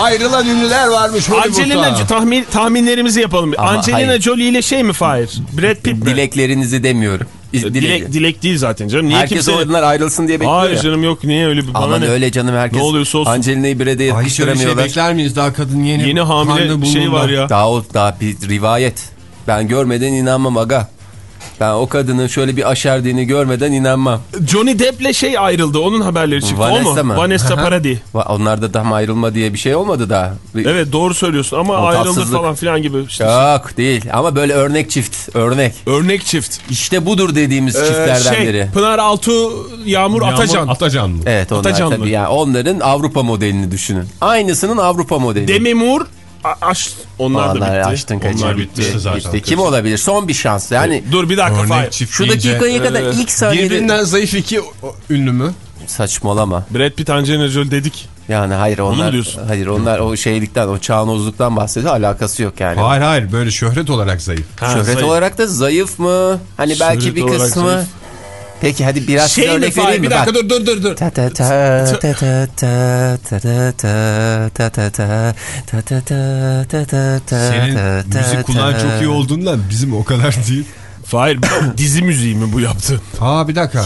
Ayrılan ünlüler varmış Hollywood'da. Angelina tahmin, tahminlerimizi yapalım. Ama Angelina hayır. Jolie ile şey mi Fahir? Brad Pitt mi? Dileklerinizi demiyorum. Dilek, Dilek, dilek değil zaten canım. Niye Herkes kimse... onlar ayrılsın diye bekliyor Hayır ya. canım yok niye öyle bir bana Aman ne? öyle canım herkes. Ne oluyorsa olsun. Angelina'yı Brad'e Ay hiç öyle şey yetiştiremiyorlar. bekler miyiz? Daha kadın yeni, Yeni hamile şey var ya. Daha o daha bir rivayet. Ben görmeden inanmam aga. Ben o kadının şöyle bir aşerdiğini görmeden inanmam. Johnny Depp'le şey ayrıldı. Onun haberleri çıktı. Vanessa o mu? mı? Vanessa Paradis. Onlarda daha ayrılma diye bir şey olmadı daha. Evet doğru söylüyorsun ama O ayrıldı tatsızlık. falan filan gibi. İşte Yok değil ama böyle örnek çift. Örnek. Örnek çift. İşte budur dediğimiz Ee, çiftlerden şey, biri. Pınar Altu, Yağmur, Yağmur Atacan. Atacan mı? Evet onlar Atacanlı. tabii yani onların Avrupa modelini düşünün. Aynısının Avrupa modeli. Demi Moore, A- Aş... Onlar da Onlar bitti. açtın kaçırdın. Onlar bitti. bitti zaten. Bitti. Kim olabilir? Son bir şans. Yani Dur bir dakika. Örnek çift şu dakikaya kadar e, ilk saniyede... Birbirinden zayıf iki ünlü mü? Saçmalama. Brad Pitt, Angelina Jolie dedik. Yani hayır onlar hayır onlar o şeylikten o çağnozluktan bahsediyor alakası yok yani. Hayır hayır böyle şöhret olarak zayıf. Ha, Şöhret zayıf. olarak da zayıf mı? Hani belki Şöhret bir kısmı. zayıf. Peki hadi biraz Şey mi örnek Fahir? vereyim mi? Bir dakika Bak. dur dur dur dur. Ta ta ta ta ta ta ta ta ta ta ta ta ta ta ta ta ta ta ta Senin ta ta müzik kulağın ta. çok iyi olduğundan bizim o kadar değil. Fahir dizi müziği mi bu yaptı? Aa bir dakika.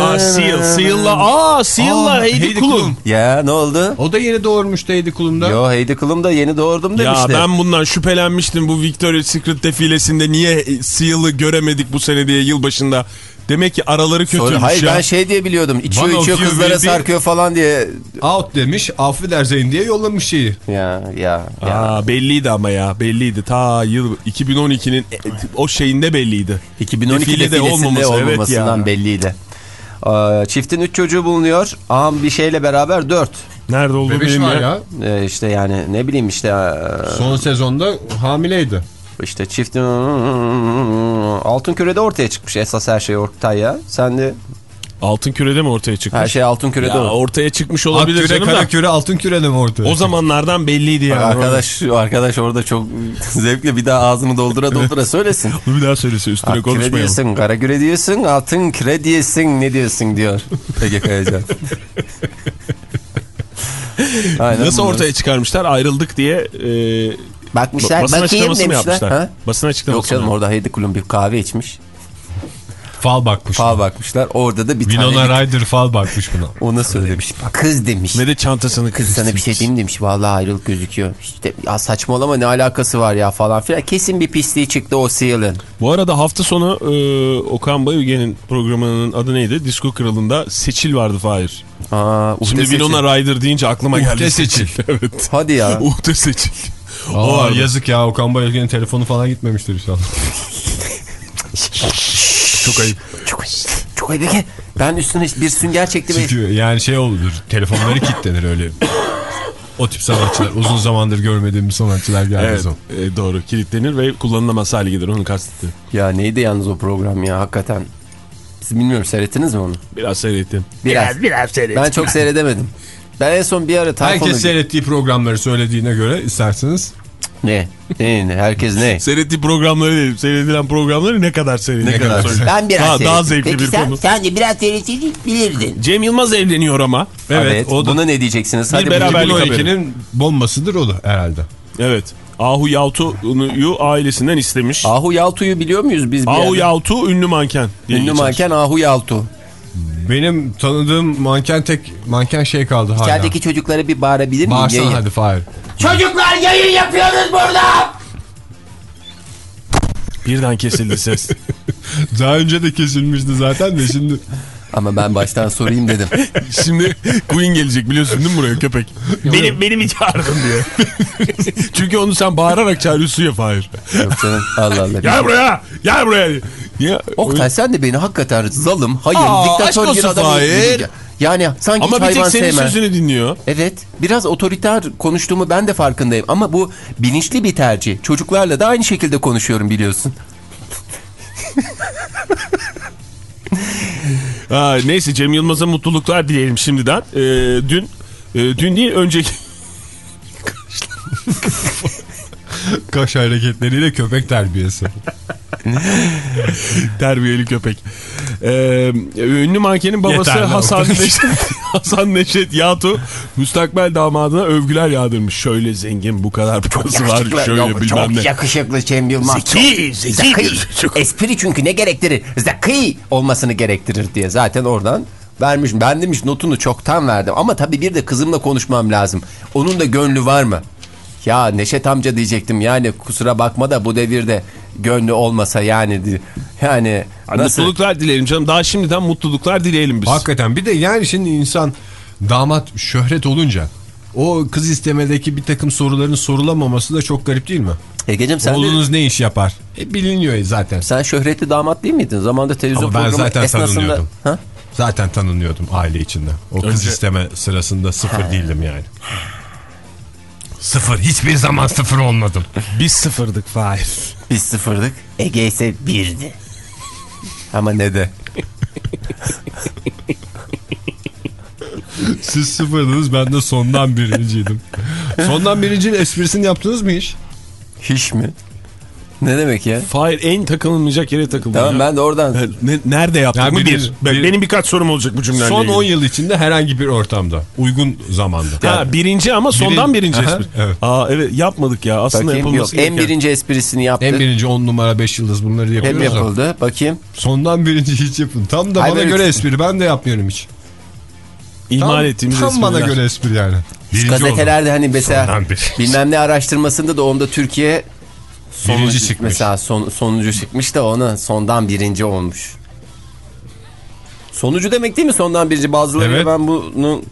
Aa Seal. Seal'la. Aa Seal'la Heidi Klum. Ya ne oldu? O da yeni doğurmuştu Heidi Klum'da. Yo Heidi Klum da yeni doğurdum demişti. Ya ben bundan şüphelenmiştim bu Victoria's Secret defilesinde niye Seal'ı göremedik bu sene diye yılbaşında Demek ki araları kötüymüş Sonra, hayır ya. ben şey diye biliyordum. İçiyor One içiyor kızlara will sarkıyor falan diye. Out demiş affedersin diye yollamış şeyi. Ya ya ya. Aa, belliydi ama ya belliydi. Ta yıl 2012'nin e, o şeyinde belliydi. 2012 Defilede defilesinde olmaması, evet olmamasından ya. belliydi. Aa, Çiftin 3 çocuğu bulunuyor. Ağam bir şeyle beraber 4. Nerede oldu Bebeş benim var ya? ya. Ee, işte yani ne bileyim işte ee, Son sezonda hamileydi. İşte çiftin altın kürede ortaya çıkmış esas her şey Ortay ya. Sen de Altın kürede mi ortaya çıkmış? her şey altın kürede ya, ortaya. ortaya çıkmış Ak olabilir küre canım kara da. küre altın kürede mi ortaya? O zamanlardan belliydi ya. Arkadaş arkadaş orada çok zevkle bir daha ağzını doldura doldura söylesin. Bir daha söylese üstüne Ak küre konuşmayalım. diyorsun, kara küre diyorsun, altın küre diyorsun, ne diyorsun diyor. Ege Kayacan. Aynen Nasıl bunlar. ortaya çıkarmışlar ayrıldık diye e, Bakmışlar, basın bakayım açıklaması mı yapmışlar? Ha? Basın açıklaması Yok canım mı? orada Heidi Klum bir kahve içmiş. Fal bakmış. Fal bakmışlar. Orada da bir Winona tane Ryder fal bakmış buna. ona söylemiş. Kız demiş. Ve de çantasını Kız sana bir şey diyeyim mi demiş. Vallahi ayrılık gözüküyor. İşte ya saçmalama ne alakası var ya falan filan. Kesin bir pisliği çıktı o Seal'ın. Bu arada hafta sonu e, Okan Bayülgen'in programının adı neydi? Disko Kralı'nda Seçil vardı Fahir. Aa, Şimdi. Winona Ryder deyince aklıma geldi. Uhde Seçil. evet. Hadi ya. Uhde Seçil. Aa, vardı. yazık ya Okan Bayülgen'in telefonu falan gitmemiştir inşallah. Çok ayıp. çok çok ayıp. Ben üstüne bir sünger çektim. Çünkü yani şey olur telefonları kilitlenir öyle. O tip sanatçılar uzun zamandır görmediğim sanatçılar geldi Evet zaman. e, doğru kilitlenir ve kullanılamaz hale gelir onu kastettim. Ya neydi yalnız o program ya hakikaten. Siz bilmiyorum seyrettiniz mi onu? Biraz seyrettim. Biraz. biraz seyrettim. Ben çok seyredemedim. Ben en son bir ara Tayfun'u... Herkes seyrettiği programları söylediğine göre isterseniz Ne? Ne? ne? Herkes ne? Seyrettiği programları değil, seyredilen programları ne kadar seyrediyor? Ne kadar? Ben biraz Daha, daha zevkli Peki bir sen, konu. sen de biraz seyretseydin bilirdin. Cem Yılmaz evleniyor ama. Evet. o da Buna ne diyeceksiniz? Bir Hadi beraber- buyurun. Haberlik 2012'nin bombasıdır o da herhalde. Evet. Ahu Yaltu'yu ailesinden istemiş. Ahu Yaltu'yu biliyor muyuz biz? Ahu yerde? Yaltu ünlü manken. Ünlü geçer. manken Ahu Yaltu. Benim tanıdığım manken tek manken şey kaldı hala. İçerideki çocuklara bir bağırabilir miyim? Bağırsana hadi Fahir. Çocuklar yayın yapıyoruz burada. Birden kesildi ses. Daha önce de kesilmişti zaten de şimdi Ama ben baştan sorayım dedim. Şimdi Queen gelecek biliyorsun değil mi buraya köpek? Benim, beni mi çağırdın diye. Çünkü onu sen bağırarak çağırıyorsun ya Fahir. Yok canım Allah Allah. Gel buraya gel buraya. Ya, Oktay sen de beni hakikaten zalım, hayır, Aa, diktatör bir adam. Fahir. Yani sanki Ama bir tek hayvan senin sevmem. sözünü dinliyor. Evet biraz otoriter konuştuğumu ben de farkındayım ama bu bilinçli bir tercih. Çocuklarla da aynı şekilde konuşuyorum biliyorsun. Ha, neyse Cem Yılmaz'a mutluluklar dileyelim şimdiden. Ee, dün e, dün değil önceki Kaş hareketleriyle köpek terbiyesi. terbiyeli köpek. Ee, ünlü mankenin babası. Hasan Neşet, Hasan Neşet Yatu müstakbel damadına övgüler yağdırmış. Şöyle zengin bu kadar parası var şöyle Yok, bilmem çok ne. yakışıklı Cem Yılmaz. Zeki, çok zeki. Çok- Espri çünkü ne gerektirir? Zeki olmasını gerektirir diye zaten oradan vermiş. Ben demiş notunu çoktan verdim ama tabii bir de kızımla konuşmam lazım. Onun da gönlü var mı? Ya Neşet amca diyecektim yani kusura bakma da bu devirde gönlü olmasa yani yani nasıl? Mutluluklar dileyelim canım. Daha şimdiden mutluluklar dileyelim biz. Hakikaten bir de yani şimdi insan damat şöhret olunca o kız istemedeki bir takım soruların sorulamaması da çok garip değil mi? Egeciğim sen de- Oğlunuz ne iş yapar? E, biliniyor zaten. sen şöhretli damat değil miydin? Zamanında televizyon Ama ben programı zaten esnasında... tanınıyordum. Ha? Zaten tanınıyordum aile içinde. O kız Önce- isteme sırasında sıfır değildim yani. Sıfır. Hiçbir zaman sıfır olmadım. Biz sıfırdık Fahir. Biz sıfırdık. Ege ise birdi. Ama ne de. Siz sıfırdınız ben de sondan birinciydim. sondan birincinin esprisini yaptınız mı hiç? Hiç mi? Ne demek ya? Fahir en takılmayacak yere takıldı. Tamam ya. ben de oradan Ne- nerede yaptık Yani bir- Bir. Benim birkaç sorum olacak bu cümleyle Son ilgili. 10 yıl içinde herhangi bir ortamda. Uygun zamanda. Ha, birinci ama sondan birinci Aha, espri. evet. Aa evet yapmadık ya. Aslında bakayım. Yok, yapılması en gereken. birinci esprisini yaptı. En birinci 10 numara 5 yıldız bunları Hep yapıyoruz da. yapıldı. Bakayım. Sondan birinci hiç yapın. Tam da bana göre espri. Ben de yapmıyorum hiç. İhmal tam, ettiğimiz Tam bana espriler. göre espri yani. Birinci. Gazetelerde hani mesela birinci. bilmem ne araştırmasında da onda Türkiye sonucu, Birinci çıkmış. Mesela son, sonuncu çıkmış da ona sondan birinci olmuş. Sonucu demek değil mi sondan birinci? Bazıları Evet. ben bunu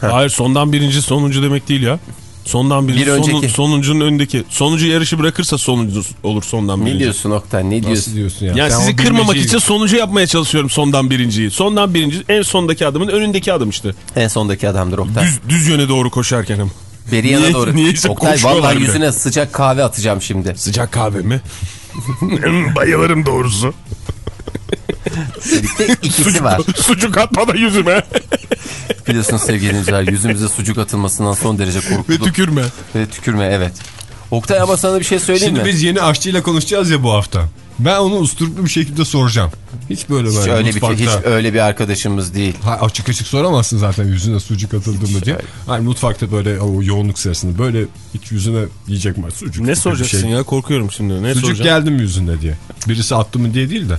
Hayır sondan birinci sonuncu demek değil ya. Sondan birinci Bir sonu- önceki. sonuncunun öndeki. Sonuncu yarışı bırakırsa sonuncu olur sondan birinci. ne diyorsun Oktay? Ne Nasıl diyorsun? diyorsun ya? Yani Sen sizi kırmamak için sonucu yapmaya çalışıyorum sondan birinciyi. Sondan birinci en sondaki adamın önündeki adam işte. En sondaki adamdır Oktay. Düz, düz yöne doğru koşarken ama. Beri yana Niye- doğru. niyeyse Oktay vallahi de. yüzüne sıcak kahve atacağım şimdi. Sıcak kahve mi? Bayılırım doğrusu. Birlikte ikisi var. Sucuk atma da yüzüme. Biliyorsunuz sevgili dinleyiciler yüzümüze sucuk atılmasından son derece Ve korkulduk. tükürme. Ve tükürme evet. Oktay ama sana bir şey söyleyeyim Şimdi mi? biz yeni aşçıyla konuşacağız ya bu hafta. Ben onu usturuplu bir şekilde soracağım. Hiç böyle böyle Hiç öyle bir hiç öyle bir arkadaşımız değil. Ha, açık açık soramazsın zaten yüzüne sucuk atıldı mı diye. Hani mutfakta böyle o yoğunluk sırasında böyle hiç yüzüne yiyecek mi sucuk? Ne soracaksın şey. ya korkuyorum şimdi. Ne Sucuk soracağım? geldi mi yüzünde diye. Birisi attı mı diye değil de.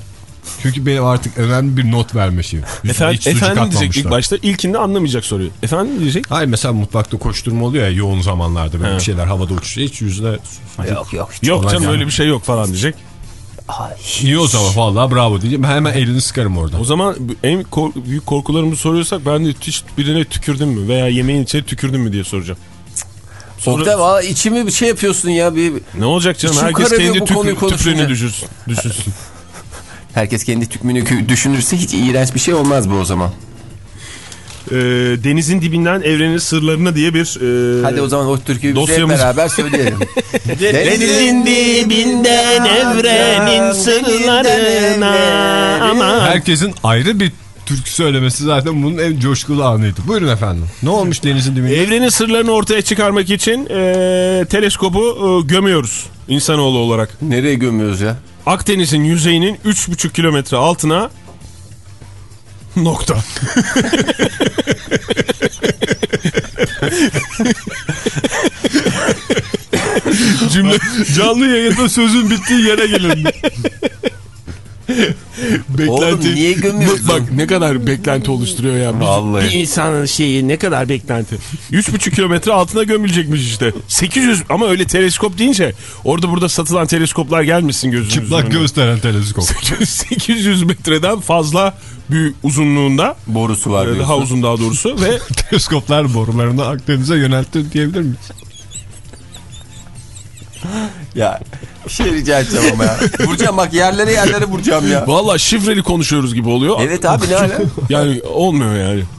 Çünkü benim artık önemli bir not verme şeyim. Yüzüne Efendim, efendim diyecek ilk başta. İlkinde anlamayacak soruyu. Efendim diyecek. Hayır mesela mutfakta koşturma oluyor ya yoğun zamanlarda böyle He. bir şeyler havada uçuşuyor. Hiç yüzüne. Yok yok. hiç Yok canım yani. öyle bir şey yok falan diyecek. Ay, İyi o zaman vallahi bravo diyeceğim. Hemen elini sıkarım orada. O zaman en kor- büyük korkularımızı soruyorsak ben de hiç birine tükürdün mü veya yemeğin içine tükürdün mü diye soracağım. Sonra- Oktay valla içimi bir şey yapıyorsun ya. Bir... Ne olacak canım? İçim Herkes kendi konuşunca. tüprüğünü düşünsün. düşünsün. Herkes kendi tükmünü düşünürse hiç iğrenç bir şey olmaz bu o zaman. Ee, denizin dibinden evrenin sırlarına diye bir... e, Hadi o zaman o türküyü biz hep dosyamız- beraber söyleyelim. Denizin dibinden evrenin sırlarına ama... Herkesin ayrı bir türkü söylemesi zaten bunun en coşkulu anıydı. Buyurun efendim. Ne olmuş denizin dibinde? Evrenin sırlarını ortaya çıkarmak için e, teleskobu e, gömüyoruz insanoğlu olarak. Nereye gömüyoruz ya? Akdeniz'in yüzeyinin 3,5 kilometre altına nokta. Cümle canlı yayında sözün bittiği yere gelin. Oğlum niye gömüyorsun? Bak ne kadar beklenti oluşturuyor ya. Bir- Vallahi. Bir insanın şeyi ne kadar beklenti. 3,5 kilometre altına gömülecekmiş işte. 800 ama öyle teleskop deyince orada burada satılan teleskoplar gelmesin gözünüzün Çıplak önüne. gösteren teleskop. 800 metreden fazla bir uzunluğunda Borusu var daha diyorsun. uzun daha doğrusu ve Teleskoplar borularını Akdeniz'e yöneltti diyebilir miyiz? Ya bir şey rica edeceğim ama ya. Vuracağım bak yerlere yerlere vuracağım ya. valla şifreli konuşuyoruz gibi oluyor. Evet abi ne ala? Yani olmuyor yani.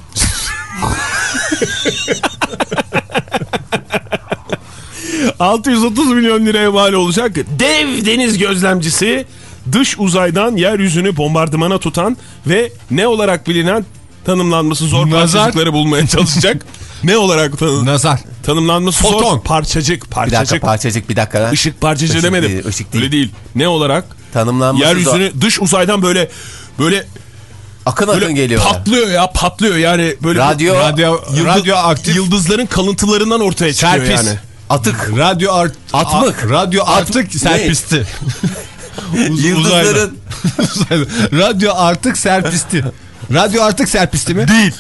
...630 milyon liraya mal olacak dev deniz gözlemcisi... ...dış uzaydan yeryüzünü bombardımana tutan... ...ve ne olarak bilinen tanımlanması zor Nazar. parçacıkları bulmaya çalışacak. ne olarak tanı- Nazar. tanımlanması zor Foton. parçacık Bir dakika parçacık. parçacık bir dakika lan. Işık parçacığı Işık demedim. değil, ışık değil. Öyle değil. Ne olarak? Tanımlanması Yeryüzünü dış uzaydan böyle böyle Akın böyle akın geliyor. patlıyor ya patlıyor yani böyle Radyo, Radyo, Yıldız- radyo aktif. yıldızların kalıntılarından ortaya çıkıyor Serpis. yani. atık. Radyo art, Atmık. a- radyo artık ne? serpisti. Uz- Yıldızların radyo artık serpisti. Radyo artık serpisti mi? Değil.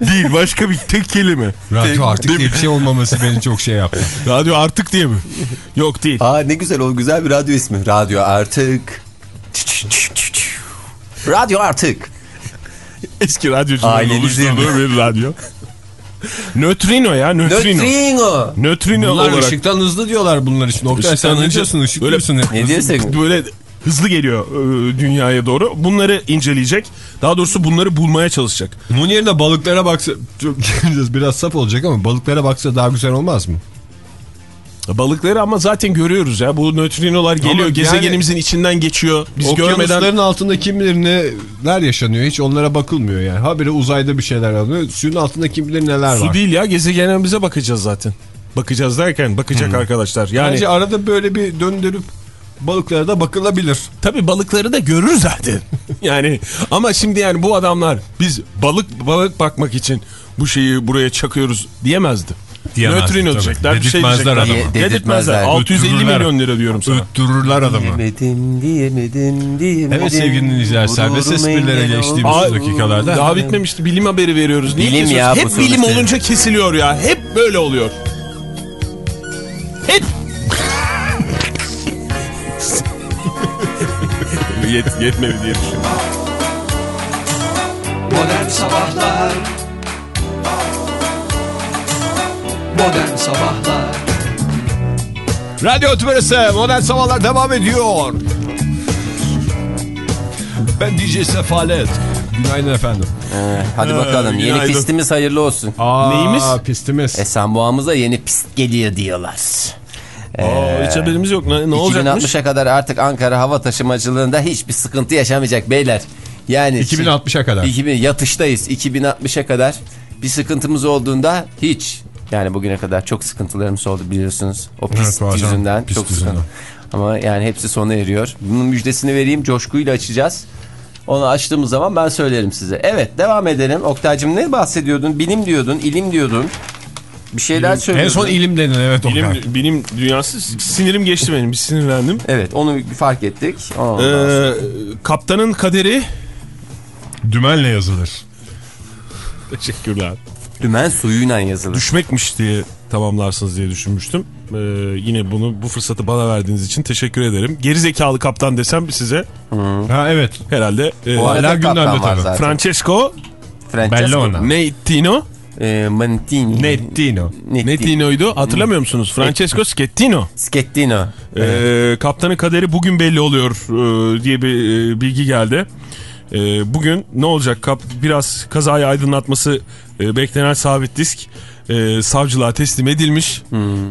Değil başka bir tek kelime. Radyo artık diye bir şey olmaması beni çok şey yaptı. Radyo artık diye mi? Yok değil. Aa ne güzel o güzel bir radyo ismi. Radyo artık. Radyo artık. Eski radyocuların oluşturduğu bir radyo. Nötrino ya nötrino. Neutrino. Nötrino Bunlar olarak. ışıktan hızlı diyorlar bunlar için. Oktay sen ne diyorsun? Diyorsun. Ne diyorsun? Böyle hızlı geliyor e, dünyaya doğru. Bunları inceleyecek. Daha doğrusu bunları bulmaya çalışacak. Bunun yerine balıklara baksa çok biraz saf olacak ama balıklara baksa daha güzel olmaz mı? Balıkları ama zaten görüyoruz ya. Bu nötrinolar geliyor. Ama yani- gezegenimizin içinden geçiyor. Biz Okyanusların görmeden altında kim bilir neler yaşanıyor hiç onlara bakılmıyor yani. Habire uzayda bir şeyler alıyor. Suyun altında kim bilir neler su var. değil ya gezegenimize bakacağız zaten. Bakacağız derken bakacak arkadaşlar. Yani Bence arada böyle bir döndürüp balıklara da bakılabilir. tabii balıkları da görür zaten. yani ama şimdi yani bu adamlar biz balık balık bakmak için bu şeyi buraya çakıyoruz diyemezdi. Diyemezdi Nötrino diyecekler. Bir şey diyecekler. adama. Dedirtmezler. Dedirtmezler. 650 Öttürürler. milyon lira diyorum sana. Öttürürler adamı. Diyemedim, diyemedim, diyemedim. Evet sevgili dinleyiciler serbest esprilere geçtiğimiz Aa, dakikalarda. Daha bitmemişti. Bilim haberi veriyoruz. Niye Bilim ya Hep bilim olunca kesiliyor ya. Hep böyle oluyor. Hep. Yet, yetmedi diye düşünüyorum. Modern Sabahlar Modern Sabahlar Radyo Tümerisi Modern Sabahlar devam ediyor. Ben DJ Sefalet. Günaydın efendim. Ee, hadi bakalım yeni günaydın. pistimiz hayırlı olsun. Aa, Neyimiz? Pistimiz. Esenboğa'mıza yeni pist geliyor diyorlar. Aa, hiç haberimiz yok. Ne, ne olacakmış? 2060'a kadar artık Ankara hava taşımacılığında hiçbir sıkıntı yaşamayacak beyler. Yani 2060'a kadar. 2000 yatıştayız 2060'a kadar bir sıkıntımız olduğunda hiç yani bugüne kadar çok sıkıntılarımız oldu biliyorsunuz. O var canım, yüzünden pist çok yüzünden. sıkıntı. Ama yani hepsi sona eriyor. Bunun müjdesini vereyim coşkuyla açacağız. Onu açtığımız zaman ben söylerim size. Evet devam edelim. Oktay'cım ne bahsediyordun? Bilim diyordun, ilim diyordun. Bir şeyler En söylüyordun. son ilim dedin evet Bilim, Oktay. bilim dünyası sinirim geçti benim. Bir sinirlendim. Evet onu fark ettik. Ondan Ee, kaptanın kaderi Dümenle yazılır. Teşekkürler. Dümen suyuyla yazılır. Düşmekmiş diye tamamlarsınız diye düşünmüştüm. Ee, yine bunu bu fırsatı bana verdiğiniz için teşekkür ederim. Gerizekalı kaptan desem size Ha evet. herhalde e, Bu arada hala gündemde kaptan var tabii. zaten. Francesco Francesco. Bellona. Nettino E, Mantini. Nettino. Nettini. Nettino'ydu hatırlamıyor musunuz? Francesco Schettino. Schettino. Ee, kaptanın kaderi bugün belli oluyor e, diye bir e, bilgi geldi. E, bugün ne olacak? Kap, biraz kazayı aydınlatması e, beklenen sabit disk e, savcılığa teslim edilmiş.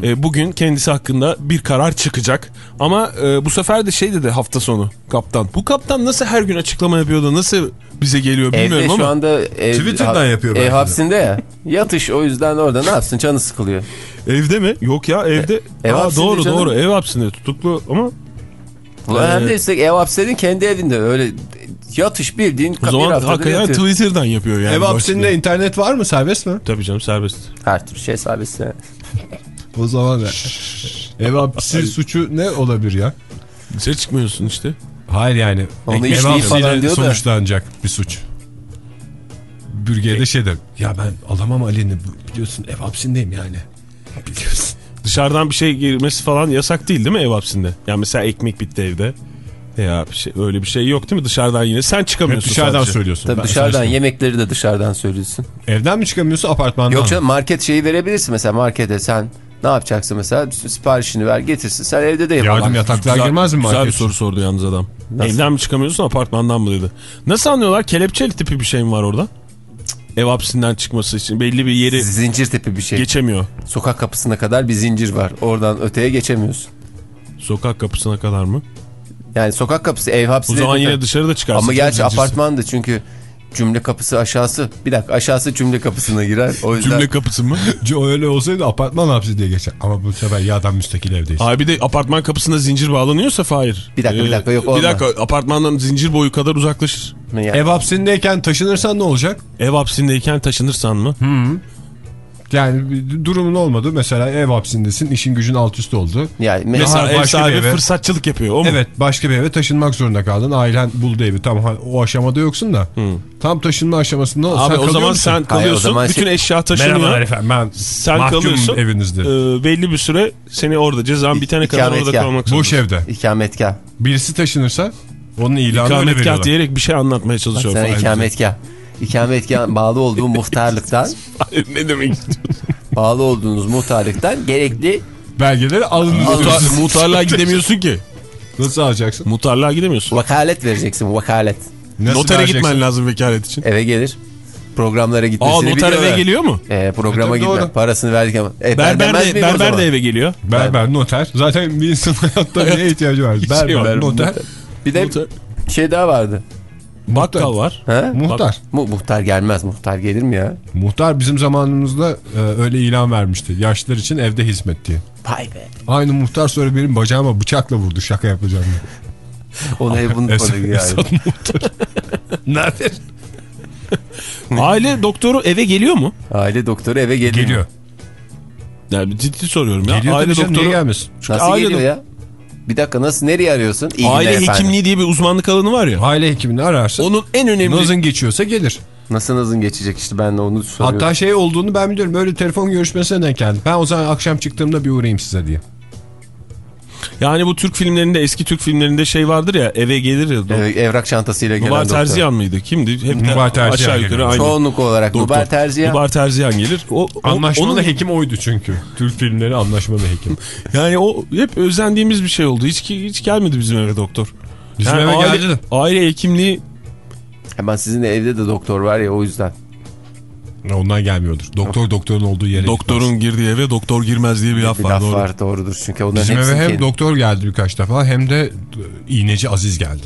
E, bugün kendisi hakkında bir karar çıkacak. Ama e, bu sefer de şey dedi hafta sonu kaptan. Bu kaptan nasıl her gün açıklama yapıyordu? Nasıl bize geliyor bilmiyorum Evde ama. şu anda ev, Twitter'dan yapıyor Ev de. hapsinde ya. Yatış o yüzden orada ne yapsın canı sıkılıyor. Evde mi? Yok ya evde. ev Aa, doğru canım. doğru ev hapsinde tutuklu ama Ulan hem de üstelik ev hapsedin kendi evinde öyle yatış bildiğin o zaman hakikaten yatıyor. Twitter'dan yapıyor yani. Ev hapsinde internet var mı serbest mi? Tabii canım serbest. Her türlü şey serbest. O zaman. Ev hapsi suçu ne olabilir ya? Dışarı çıkmıyorsun işte. Hayır yani. Onu Ev hapsiyle falan diyor da. sonuçlanacak bir suç. Bürge'de şey der. Ya ben alamam Ali'ni biliyorsun ev hapsindeyim yani. Biliyorsun. Dışarıdan bir şey girmesi falan yasak değil değil mi ev hapsinde? Yani mesela ekmek bitti evde. Ya bir şey, öyle bir şey yok değil mi? Dışarıdan yine sen Hep çıkamıyorsun dışarıdan sadece. söylüyorsun. Tabii Ben dışarıdan yemekleri de dışarıdan söylüyorsun. Evden mi çıkamıyorsun apartmandan Yok mı? canım market şeyi verebilirsin mesela markete sen ne yapacaksın mesela siparişini ver getirsin sen evde de Yardım yapamazsın. yataklar Güzel, girmez mi güzel bir market? soru sordu yalnız adam. Nasıl? Evden mi çıkamıyorsun apartmandan mı dedi. Nasıl anlıyorlar? Kelepçeli tipi bir şey mi var orada? Ev hapsinden çıkması için belli bir yeri Zincir tipi bir şey. geçemiyor. Sokak kapısına kadar bir zincir var. Oradan öteye geçemiyorsun. Sokak kapısına kadar mı? Yani sokak kapısı ev hapsi. O zaman yine dışarıda çıkarsın. Ama gerçi Zincirsiz. apartmandı çünkü cümle kapısı aşağısı. Bir dakika aşağısı cümle kapısına girer. O yüzden Cümle kapısı mı? Öyle olsaydı apartman hapsi diye geçer. Ama bu sefer ya adam müstakil evdeyiz. Abi bir de apartman kapısına zincir bağlanıyorsa Fahir. Bir dakika, bir dakika, yok, Bir olmaz. dakika apartmandan zincir boyu kadar uzaklaşır. yani, Ev hapsindeyken taşınırsan ne olacak? Ev hapsindeyken taşınırsan mı? Yani durumun olmadı. Mesela ev hapsindesin, işin gücün alt üst oldu. yani me- Mesela ev başka sahibi bir eve- fırsatçılık yapıyor o mu? Evet başka bir eve taşınmak zorunda kaldın. Ailen buldu evi. Tam o aşamada yoksun da. Tam taşınma aşamasında Abi sen o zaman musun? sen kalıyorsun. zaman bütün şey- eşya taşınıyor. Merhabalar efendim ben Sen kalıyorsun. evinizde. Ee, belli bir süre seni orada cezan bitene kadar orada kalmak Boş zorundasın. evde. ikametgah. Birisi taşınırsa onun ilanı İkametgah veriyorlar. diyerek bir şey anlatmaya çalışıyorum. Fahir. ikametgah. İkametgah bağlı olduğu muhtarlıktan ne demek istiyorsun? bağlı olduğunuz muhtarlıktan gerekli Belgeleri alınır. Muhtar, muhtarlığa gidemiyorsun ki. Nasıl alacaksın? Muhtarlığa gidemiyorsun. vakalet vereceksin vakalet. Nasıl Notere vereceksin? gitmen lazım vekalet için. Eve gelir. Programlara gitmesini Aa noter eve geliyor mu? E, programa E, gitme. doğru. Parasını verdik ama. E, ben Berber de, berber de eve geliyor. Berber, noter. Zaten bir insan hayatta neye ihtiyacı var? Berber, var. noter, Bir de Noter. şey daha vardı. Bakkal var. Ha? muhtar. Mu muhtar gelmez. Muhtar gelir mi ya? Muhtar bizim zamanımızda e, öyle ilan vermişti. Yaşlılar için evde hizmet diye. Vay be. Aynı muhtar sonra benim bacağıma bıçakla vurdu şaka yapacağım diye. Onu ev bunu Esat, yani. Esat muhtar. Nerede? Aile doktoru eve geliyor mu? Aile doktoru eve geliyor. Geliyor. Yani ciddi soruyorum ya. Geliyor aile doktoru niye gelmesin? Nasıl aile geliyor ya? Bir dakika nasıl nereye arıyorsun? İyi aile efendim. hekimliği diye bir uzmanlık alanı var ya. Aile hekimini ararsın. Onun en önemli Nazın geçiyorsa gelir. Nasıl nazın geçecek işte ben de onu soruyorum. Hatta şey olduğunu ben biliyorum. Böyle telefon görüşmesine denk geldim. Ben o zaman akşam çıktığımda bir uğrayayım size diye. Yani bu Türk filmlerinde eski Türk filmlerinde şey vardır ya eve gelir ya. Ev- evrak çantasıyla gelen Nubar doktor. Terziyan mıydı? Kimdi? Hep de Nubar Terziyan aşağı yukarı aynı. Çoğunluk olarak Doktor. Nubar Terziyan. Nubar Terziyan gelir. O, o- Anlaşmalı onun- hekim oydu çünkü. Türk filmleri anlaşmalı hekim. Yani o hep özendiğimiz bir şey oldu. Hiç hiç gelmedi bizim eve doktor. Bizim Yani eve aile, geldi. Aile hekimliği Hemen sizin de evde de doktor var ya o yüzden. Ondan gelmiyordur. Doktor doktorun olduğu yere doktorun girdiği eve doktor girmez diye bir laf Bir var. laf doğru. var doğrudur çünkü onların Bizim eve hem kendi- doktor geldi birkaç defa hem de iğneci Aziz geldi.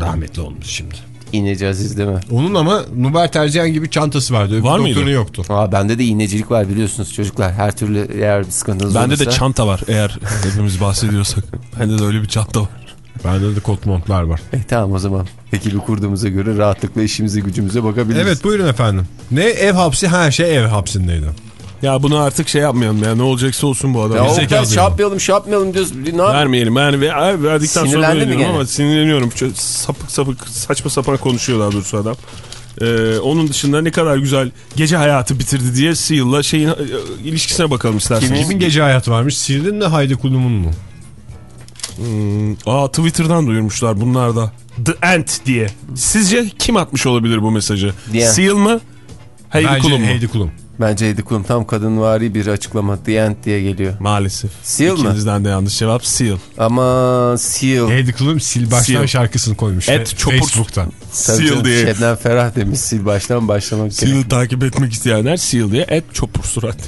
Rahmetli olmuş şimdi. İğneci Aziz değil mi? Onun ama Nubar Terziyan gibi çantası vardı. Öbür Var mıydı? doktorun yoktu. Aa, bende de iğnecilik var biliyorsunuz çocuklar. Her türlü eğer bir sıkıntınız Bende olursa. de çanta var eğer hepimiz bahsediyorsak. Bende de öyle bir çanta var. Bende de kot montlar var. E, tamam o zaman. Ekibi kurduğumuza göre rahatlıkla işimize gücümüze bakabiliriz. Evet buyurun efendim. Ne ev hapsi her şey ev hapsindeydi. Ya bunu artık şey yapmayalım ya ne olacaksa olsun bu adam. Ya o Gerizekalı kadar şey yapmayalım şey yapmayalım diyoruz. Ne yap- Vermeyelim yani ve abi verdikten sonra Sinirlendi mi ama sinirleniyorum. Çok sapık sapık saçma sapan konuşuyor daha doğrusu adam. Ee, onun dışında ne kadar güzel gece hayatı bitirdi diye Seal'la şeyin e, ilişkisine bakalım isterseniz. Kimin gece hayatı varmış? Sirrin mi Haydi Kulum'un mu? Hmm, aa Twitter'dan duyurmuşlar bunlar da. The Ant diye. Sizce kim atmış olabilir bu mesajı? Diye. Seal mı? Heidi Bence Klum mu? Heidi Kulum. Bence Heidi Klum tam kadınvari bir açıklama. The End diye geliyor. Maalesef. Seal mı? İkinizden de yanlış cevap Seal. Ama Seal. Heidi Klum sil baştan Seal. şarkısını koymuş. Et çopur- Facebook'tan. Tabii Seal canım, diye. Şebnem Ferah demiş sil baştan başlamak Seal'ı takip etmek isteyenler Seal diye et çopur surat.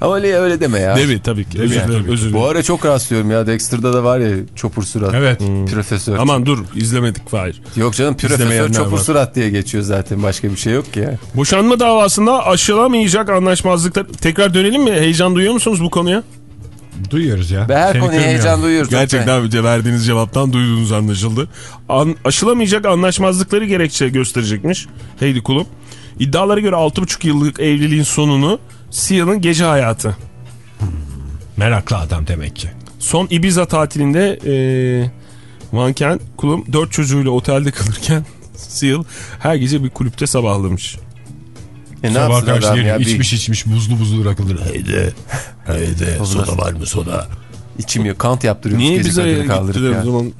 Ama öyle, öyle deme ya. Değil mi? Tabii ki. Özür dilerim. Özür dilerim. Bu ara çok rastlıyorum ya. Dexter'da da var ya çopur surat. Evet. Profesör. Aman dur izlemedik Fahir. Yok canım profesör çopur var. surat diye geçiyor zaten. Başka bir şey yok ki ya. Boşanma davasında aşılamayacak anlaşmazlıklar. Tekrar dönelim mi? Heyecan duyuyor musunuz bu konuya? Duyuyoruz ya. Ve her Seni konuya heyecan duyuyoruz. Gerçekten bir verdiğiniz cevaptan duyduğunuz anlaşıldı. An aşılamayacak anlaşmazlıkları gerekçe gösterecekmiş Heidi Klum. İddialara göre 6,5 yıllık evliliğin sonunu Sia'nın gece hayatı. Meraklı adam demek ki. Son Ibiza tatilinde e, Manken kulum dört çocuğuyla otelde kalırken Seal her gece bir kulüpte sabahlamış. E ne Sabah karşı adam ya? gelip Bir içmiş içmiş buzlu buzlu rakıları. Haydi. Haydi. Soda var mı soda? içim yok. Kant yaptırıyormuş Niye gece bize kaldırıp ya. o zaman?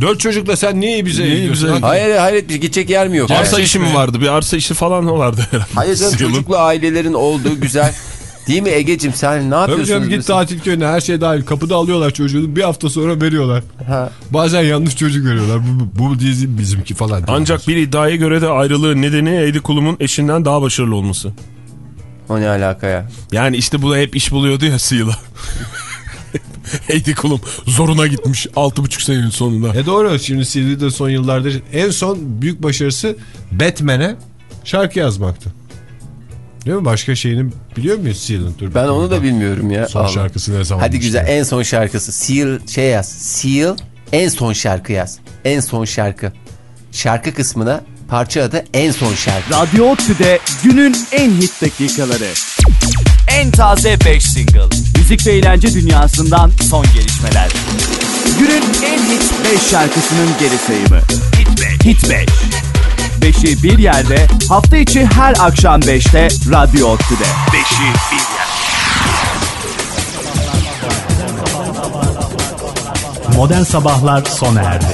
Dört çocukla sen niye bize Niye gidiyorsun? bize-. Hayır hayret bir gidecek yer mi yok? Arsa Yani? işi mi vardı? Bir arsa işi falan vardı herhalde. Hayır Seal'ın. çocuklu ailelerin olduğu güzel. Değil mi Ege'cim sen ne Tabii yapıyorsunuz? canım git mesela? tatil köyüne her şey dahil. Kapıda alıyorlar çocuğunu bir hafta sonra veriyorlar. Ha. Bazen yanlış çocuk veriyorlar. Bu, bu, bu dizi bizimki falan. diyorlar. Ancak bir iddiaya göre de ayrılığı nedeni Eddie Kulum'un eşinden daha başarılı olması. O ne alaka ya? Yani işte bu da hep iş buluyordu ya Seal'a. Eddie Kulum zoruna gitmiş 6,5 senenin sonunda. E doğru şimdi CD de son yıllardır en son büyük başarısı Batman'e şarkı yazmaktı. Değil mi? Başka şeyini biliyor muyuz Seal'ın? Dur, Ben onu da bilmiyorum ya. Son Allah. şarkısı ne zaman? Hadi işte? güzel en son şarkısı. Seal şey yaz. Seal en son şarkı yaz. En son şarkı. Şarkı kısmına parça adı en son şarkı. Radyo Otü'de günün en hit dakikaları. En taze 5 single. Müzik ve eğlence dünyasından son gelişmeler. Günün en hit 5 şarkısının geri sayımı. Hit 5. Hit 5. 5'i bir yerde hafta içi her akşam 5'te Radyo Otü'de. 5'i bir yerde. Modern Sabahlar sona erdi.